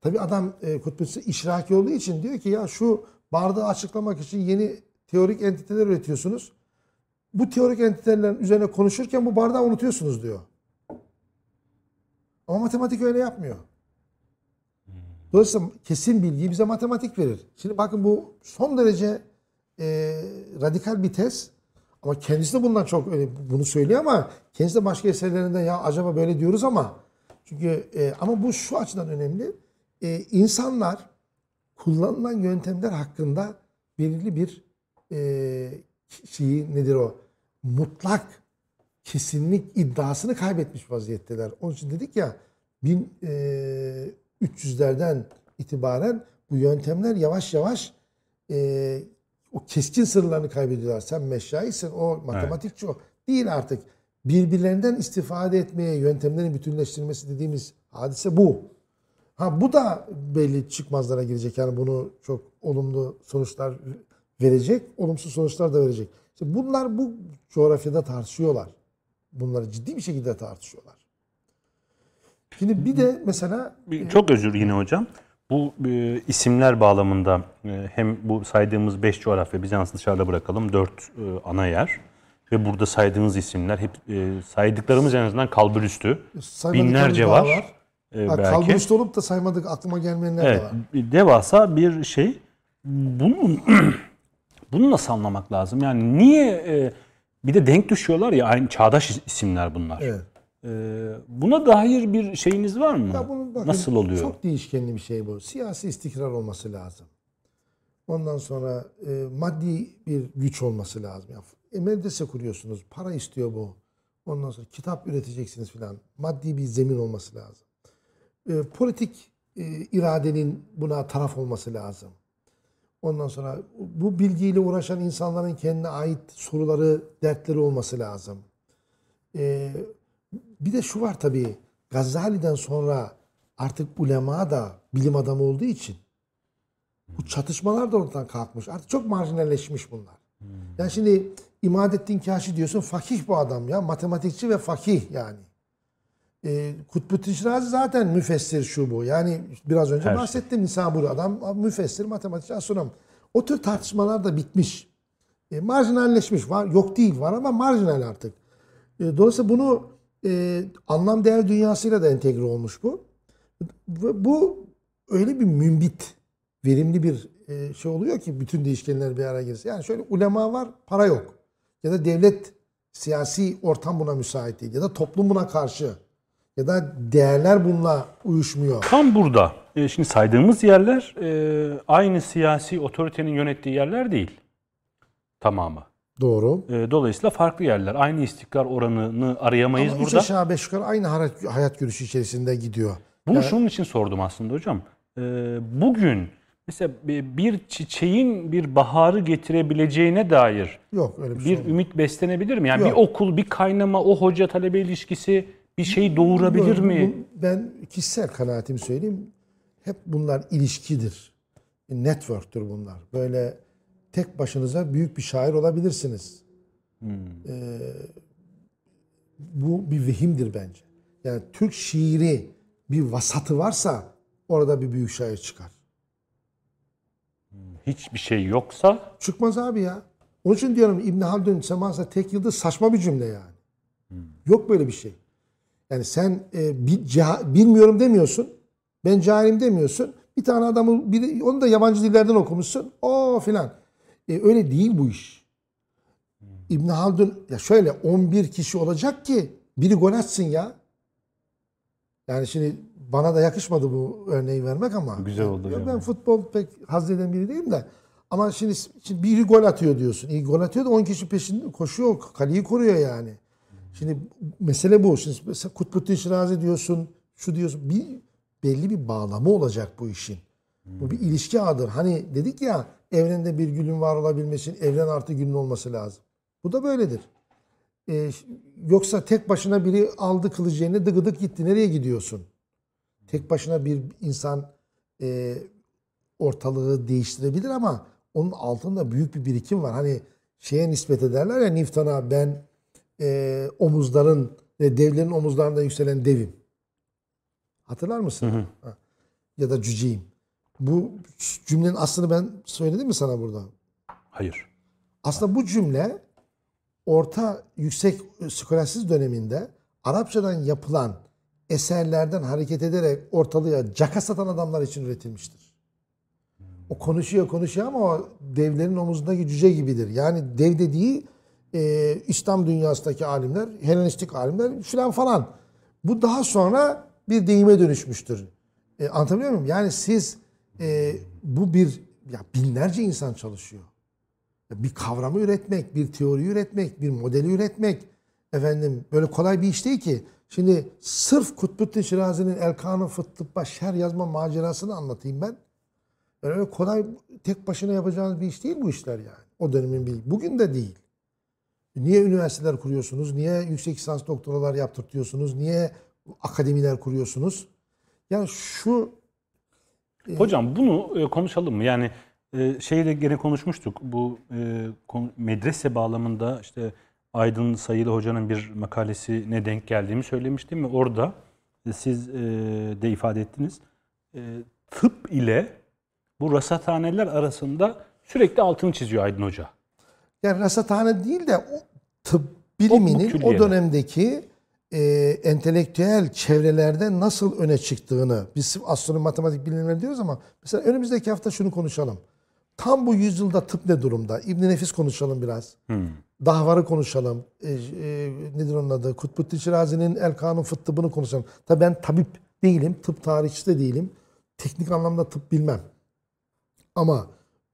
Tabi adam e, kutbusu işraki olduğu için diyor ki ya şu bardağı açıklamak için yeni teorik entiteler üretiyorsunuz. Bu teorik entitelerin üzerine konuşurken bu bardağı unutuyorsunuz diyor. Ama matematik öyle yapmıyor. Dolayısıyla kesin bilgiyi bize matematik verir. Şimdi bakın bu son derece e, radikal bir tez. Ama kendisi de bundan çok öyle bunu söylüyor ama kendisi de başka eserlerinde ya acaba böyle diyoruz ama çünkü e, ama bu şu açıdan önemli. E, insanlar kullanılan yöntemler hakkında belirli bir e, şeyi nedir o mutlak kesinlik iddiasını kaybetmiş vaziyetteler. Onun için dedik ya 1300'lerden itibaren bu yöntemler yavaş yavaş e, o keskin sırlarını kaybediyorlar. Sen meşayisen o matematikçi o. Değil artık. Birbirlerinden istifade etmeye yöntemlerin bütünleştirilmesi dediğimiz hadise bu. Ha bu da belli çıkmazlara girecek. Yani bunu çok olumlu sonuçlar verecek, olumsuz sonuçlar da verecek. İşte bunlar bu coğrafyada tartışıyorlar. Bunları ciddi bir şekilde tartışıyorlar. Şimdi bir de mesela Çok özür yine hocam. Bu e, isimler bağlamında e, hem bu saydığımız 5 coğrafya Bizans'ı dışarıda bırakalım 4 ana yer. Ve burada saydığınız isimler hep e, saydıklarımız en azından. Saymadıklarımız Binlerce daha var. E, belki. kalburüstü olup da saymadık aklıma gelmeyenler Evet, de var. devasa bir şey. Bunun bunu nasıl anlamak lazım? Yani niye e, bir de denk düşüyorlar ya aynı çağdaş isimler bunlar. Evet. E, buna dair bir şeyiniz var mı? Ya bunun bakın, nasıl oluyor? Çok değişkenli bir şey bu. Siyasi istikrar olması lazım. Ondan sonra e, maddi bir güç olması lazım. Ya, e, medrese kuruyorsunuz. Para istiyor bu. Ondan sonra kitap üreteceksiniz filan. Maddi bir zemin olması lazım. E, politik e, iradenin buna taraf olması lazım. Ondan sonra bu bilgiyle uğraşan insanların kendine ait soruları, dertleri olması lazım. E, bir de şu var tabii. Gazali'den sonra artık ulema da bilim adamı olduğu için bu çatışmalar da ortadan kalkmış. Artık çok marjinalleşmiş bunlar. Yani şimdi İmadettin Kaşi diyorsun fakih bu adam ya. Matematikçi ve fakih yani. E, Kutbuddin Şirazi zaten müfessir şu bu. Yani biraz önce Her şey. bahsettim Nisaburi adam müfessir, matematikçi, astronom. O tür tartışmalar da bitmiş. E, marjinalleşmiş var. Yok değil var ama marjinal artık. E, dolayısıyla bunu e, anlam değer dünyasıyla da entegre olmuş bu. Ve bu öyle bir mümbit, verimli bir e, şey oluyor ki bütün değişkenler bir araya gelirse. Yani şöyle ulema var, para yok. Ya da devlet siyasi ortam buna müsait değil. Ya da toplum buna karşı. Ya da değerler bununla uyuşmuyor. Tam burada. E, şimdi saydığımız yerler e, aynı siyasi otoritenin yönettiği yerler değil. Tamamı. Doğru. E, dolayısıyla farklı yerler. Aynı istikrar oranını arayamayız Ama burada. aşağı beş yukarı aynı hayat, hayat görüşü içerisinde gidiyor. Bunu şunun için sordum aslında hocam. Bugün mesela bir çiçeğin bir baharı getirebileceğine dair Yok öyle bir şey bir ümit beslenebilir mi? Yani Yok. bir okul, bir kaynama, o hoca talebe ilişkisi bir şey doğurabilir mi? bu- Ben kişisel kanaatimi söyleyeyim. Hep bunlar ilişkidir. Network'tür bunlar. Böyle tek başınıza büyük bir şair olabilirsiniz. Ee, bu bir vehimdir bence. Yani Türk şiiri bir vasatı varsa orada bir büyük şair çıkar. Hiçbir şey yoksa Çıkmaz abi ya. Onun için diyorum İbn Haldun Semansa tek yıldız saçma bir cümle yani. Yok böyle bir şey. Yani sen e, bi- ceha- bilmiyorum demiyorsun. Ben cahilim demiyorsun. Bir tane adamı biri, onu da yabancı dillerden okumuşsun. O filan. E, öyle değil bu iş. İbn Haldun ya şöyle 11 kişi olacak ki biri gol atsın ya. Yani şimdi bana da yakışmadı bu örneği vermek ama. Güzel oldu Ya hocam. Ben futbol pek haz eden biri değilim de. Ama şimdi, şimdi biri gol atıyor diyorsun. İyi gol atıyor da 10 kişi peşinde koşuyor. Kaleyi koruyor yani. Şimdi mesele bu. Şimdi mesela Kutbuddin Şirazi diyorsun. Şu diyorsun. Bir, belli bir bağlamı olacak bu işin. Bu bir ilişki ağıdır. Hani dedik ya evrende bir gülün var olabilmesi evren artı gülün olması lazım. Bu da böyledir. Ee, yoksa tek başına biri aldı kılıcı eline dıgıdık gitti. Nereye gidiyorsun? Tek başına bir insan e, ortalığı değiştirebilir ama onun altında büyük bir birikim var. Hani şeye nispet ederler ya Newton'a ben e, omuzların ve devlerin omuzlarında yükselen devim. Hatırlar mısın? Ha. Ya da cüceyim. Bu cümlenin aslını ben söyledim mi sana burada? hayır. Aslında bu cümle orta yüksek skolastik döneminde Arapçadan yapılan eserlerden hareket ederek ortalığa caka satan adamlar için üretilmiştir. O konuşuyor konuşuyor ama o devlerin omuzundaki cüce gibidir. Yani dev dediği e, İslam dünyasındaki alimler, Helenistik alimler filan falan. Bu daha sonra bir deyime dönüşmüştür. E, anlatabiliyor muyum? Yani siz e, bu bir ya binlerce insan çalışıyor bir kavramı üretmek, bir teori üretmek, bir modeli üretmek efendim böyle kolay bir iş değil ki. Şimdi sırf Kutbuddin Şirazi'nin Elkanı Fıttıp Başer yazma macerasını anlatayım ben. Öyle kolay tek başına yapacağınız bir iş değil bu işler yani. O dönemin bir. Bugün de değil. Niye üniversiteler kuruyorsunuz? Niye yüksek lisans doktoralar yaptırtıyorsunuz? Niye akademiler kuruyorsunuz? Yani şu Hocam bunu e, konuşalım mı? Yani e, şeyi de gene konuşmuştuk. Bu e, medrese bağlamında işte Aydın Sayılı Hoca'nın bir makalesine denk geldiğimi söylemiştim orada e, siz e, de ifade ettiniz. E, tıp ile bu rasathaneler arasında sürekli altını çiziyor Aydın Hoca. yani rasathane değil de tıp biliminin o külliyeler. dönemdeki e, entelektüel çevrelerde nasıl öne çıktığını biz astronomi matematik bilimleri diyoruz ama mesela önümüzdeki hafta şunu konuşalım. Tam bu yüzyılda tıp ne durumda? İbn Nefis konuşalım biraz. Dahvar'ı konuşalım. E, e, nedir onun adı? Kutbuddin Şirazi'nin El Kanun Fıt Tıbbı'nı konuşalım. Tabii ben tabip değilim, tıp tarihçisi de değilim. Teknik anlamda tıp bilmem. Ama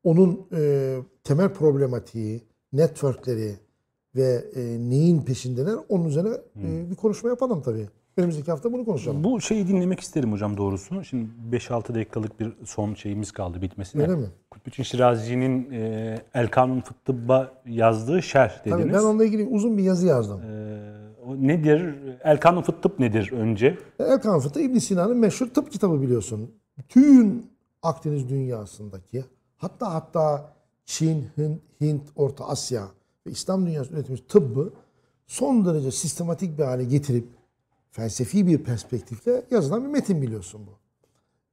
onun e, temel problematiği, networkleri ve e, neyin peşindeler onun üzerine e, bir konuşma yapalım tabii. Önümüzdeki hafta bunu konuşalım. Bu şeyi dinlemek isterim hocam doğrusu. Şimdi 5-6 dakikalık bir son şeyimiz kaldı bitmesine. Öyle mi? Kutbuddin Şirazi'nin e, El Kanun Fıt Tıbb'a yazdığı şerh dediniz. Tabii ben onunla ilgili uzun bir yazı yazdım. E, o nedir? El Kanun Fıt Tıbb nedir önce? El Kanun Fıtı İbn Sina'nın meşhur tıp kitabı biliyorsun. Bütün Akdeniz dünyasındaki hatta hatta Çin, Hint, Hint, Orta Asya ve İslam dünyası üretilmiş tıbbı son derece sistematik bir hale getirip felsefi bir perspektifle yazılan bir metin biliyorsun bu.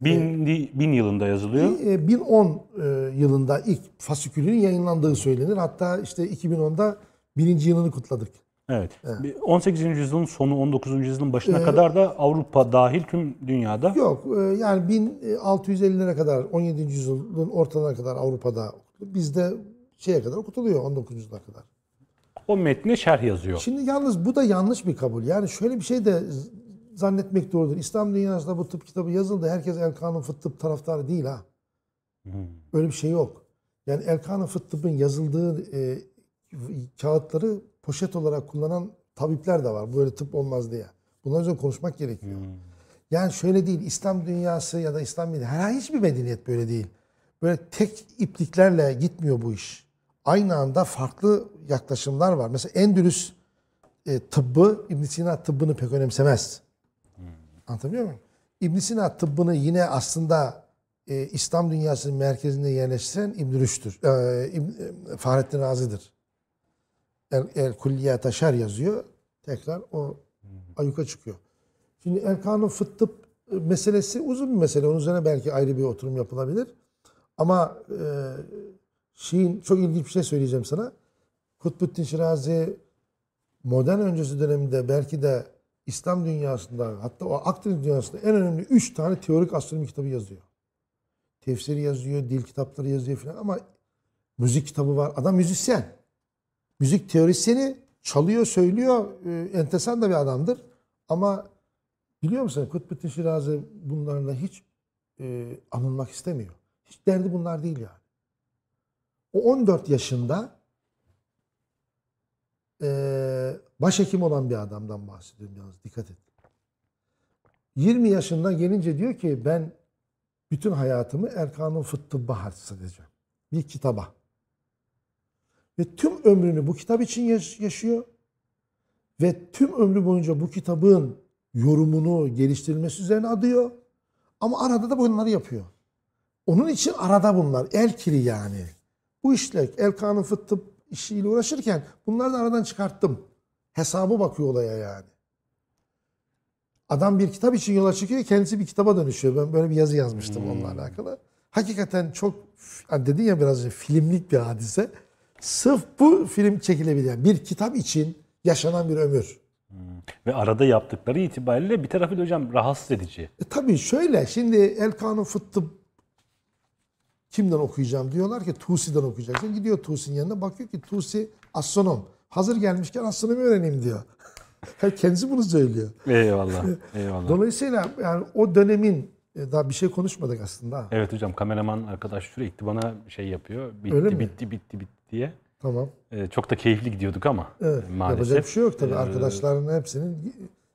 Bin, bin yılında yazılıyor. E, 1010 e, yılında ilk fasikülünün yayınlandığı söylenir. Hatta işte 2010'da birinci yılını kutladık. Evet. Bir 18. yüzyılın sonu 19. yüzyılın başına kadar da Avrupa dahil tüm dünyada Yok e, yani 1650'lere kadar 17. yüzyılın ortalarına kadar Avrupa'da. Bizde şeye kadar okutuluyor 19. yüzyıla kadar. o metne şerh yazıyor. Şimdi yalnız bu da yanlış bir kabul. Yani şöyle bir şey de zannetmek doğrudur. İslam dünyasında bu tıp kitabı yazıldı. Herkes El Kanun Fıt Tıp taraftarı değil ha. Öyle bir şey yok. Yani El Kanun Fıt Tıp'ın yazıldığı e, kağıtları poşet olarak kullanan tabipler de var. Böyle tıp olmaz diye. Bunlar üzerine konuşmak gerekiyor. Yani şöyle değil. İslam dünyası ya da İslam medeniyeti. Herhangi hiçbir medeniyet böyle değil. Böyle tek ipliklerle gitmiyor bu iş. Aynı anda farklı yaklaşımlar var. Mesela Endülüs e, tıbbı İbn Sina tıbbını pek önemsemez. Anlatabiliyor muyum? İbn Sina tıbbını yine aslında e, İslam dünyasının merkezinde yerleştiren İbn Rüşd'dür. E, İbn- e, Fahrettin Razi'dir. El, El Kulliyat Aşar yazıyor. Tekrar o ayuka çıkıyor. Şimdi El Kanun Fıt Tıp e, meselesi uzun bir mesele. Onun üzerine belki ayrı bir oturum yapılabilir. Ama e, şeyin çok ilginç bir şey söyleyeceğim sana. Kutbuddin Şirazi modern öncesi döneminde belki de İslam dünyasında hatta o Akdeniz dünyasında en önemli üç tane teorik astronomi kitabı yazıyor. Tefsiri yazıyor, dil kitapları yazıyor falan ama müzik kitabı var. Adam müzisyen. Müzik teorisyeni çalıyor, söylüyor. Ee, enteresan da bir adamdır. Ama biliyor musun Kutbuddin Şirazi bunlarla hiç e, anılmak istemiyor. Hiç derdi bunlar değil yani. O 14 yaşında e, başhekim olan bir adamdan bahsediyorum yalnız dikkat et. 20 yaşında gelince diyor ki ben bütün hayatımı Erkanun Fıt Tıbb'a harcı edeceğim. Bir kitaba. Ve tüm ömrünü bu kitap için yaş- yaşıyor. Ve tüm ömrü boyunca bu kitabın yorumunu geliştirilmesi üzerine adıyor. Ama arada da bunları yapıyor. Onun için arada bunlar. El kiri yani. Bu işle El Kanun Fıt Tıp işiyle uğraşırken bunları da aradan çıkarttım. Hesabı bakıyor olaya yani. Adam bir kitap için yola çıkıyor, kendisi bir kitaba dönüşüyor. Ben böyle bir yazı yazmıştım onunla alakalı. Hakikaten çok, hani dedin ya biraz önce filmlik bir hadise. Sırf bu film çekilebilir. Yani bir kitap için yaşanan bir ömür. Ve arada yaptıkları itibariyle bir tarafıyla hocam rahatsız edici. E tabii şöyle, şimdi El Kanun Fıt Tıp kimden okuyacağım diyorlar ki Tusi'den okuyacaksın. Gidiyor Tusi'nin yanına bakıyor ki Tusi astronom. Hazır gelmişken astronomi öğreneyim diyor. [laughs] Kendisi bunu söylüyor. Eyvallah. Eyvallah. Dolayısıyla yani o dönemin e, daha bir şey konuşmadık aslında. Evet hocam kameraman arkadaş sürekli bana şey yapıyor. Öyle Bitti bitti bitti bitti diye. Tamam. Ee, çok da keyifli gidiyorduk ama Evet. maalesef. Yapacak bir şey yok tabii. Ee, Arkadaşların hepsinin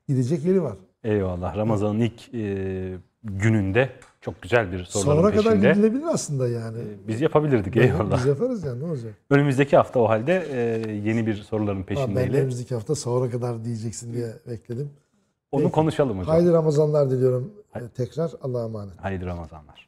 gidecek yeri var. Eyvallah. Ramazan'ın ilk e, gününde çok güzel bir soruların Sonra kadar peşinde. gidilebilir aslında yani. Biz yapabilirdik eyvallah. Biz yaparız yani ne olacak? Önümüzdeki hafta o halde e, yeni bir soruların Ha, ben peşindeyle. önümüzdeki hafta sahura kadar diyeceksin diye bekledim. Onu konuşalım hocam. Hayırlı Ramazanlar diliyorum e, tekrar. Allah'a emanet. Hayırlı Ramazanlar.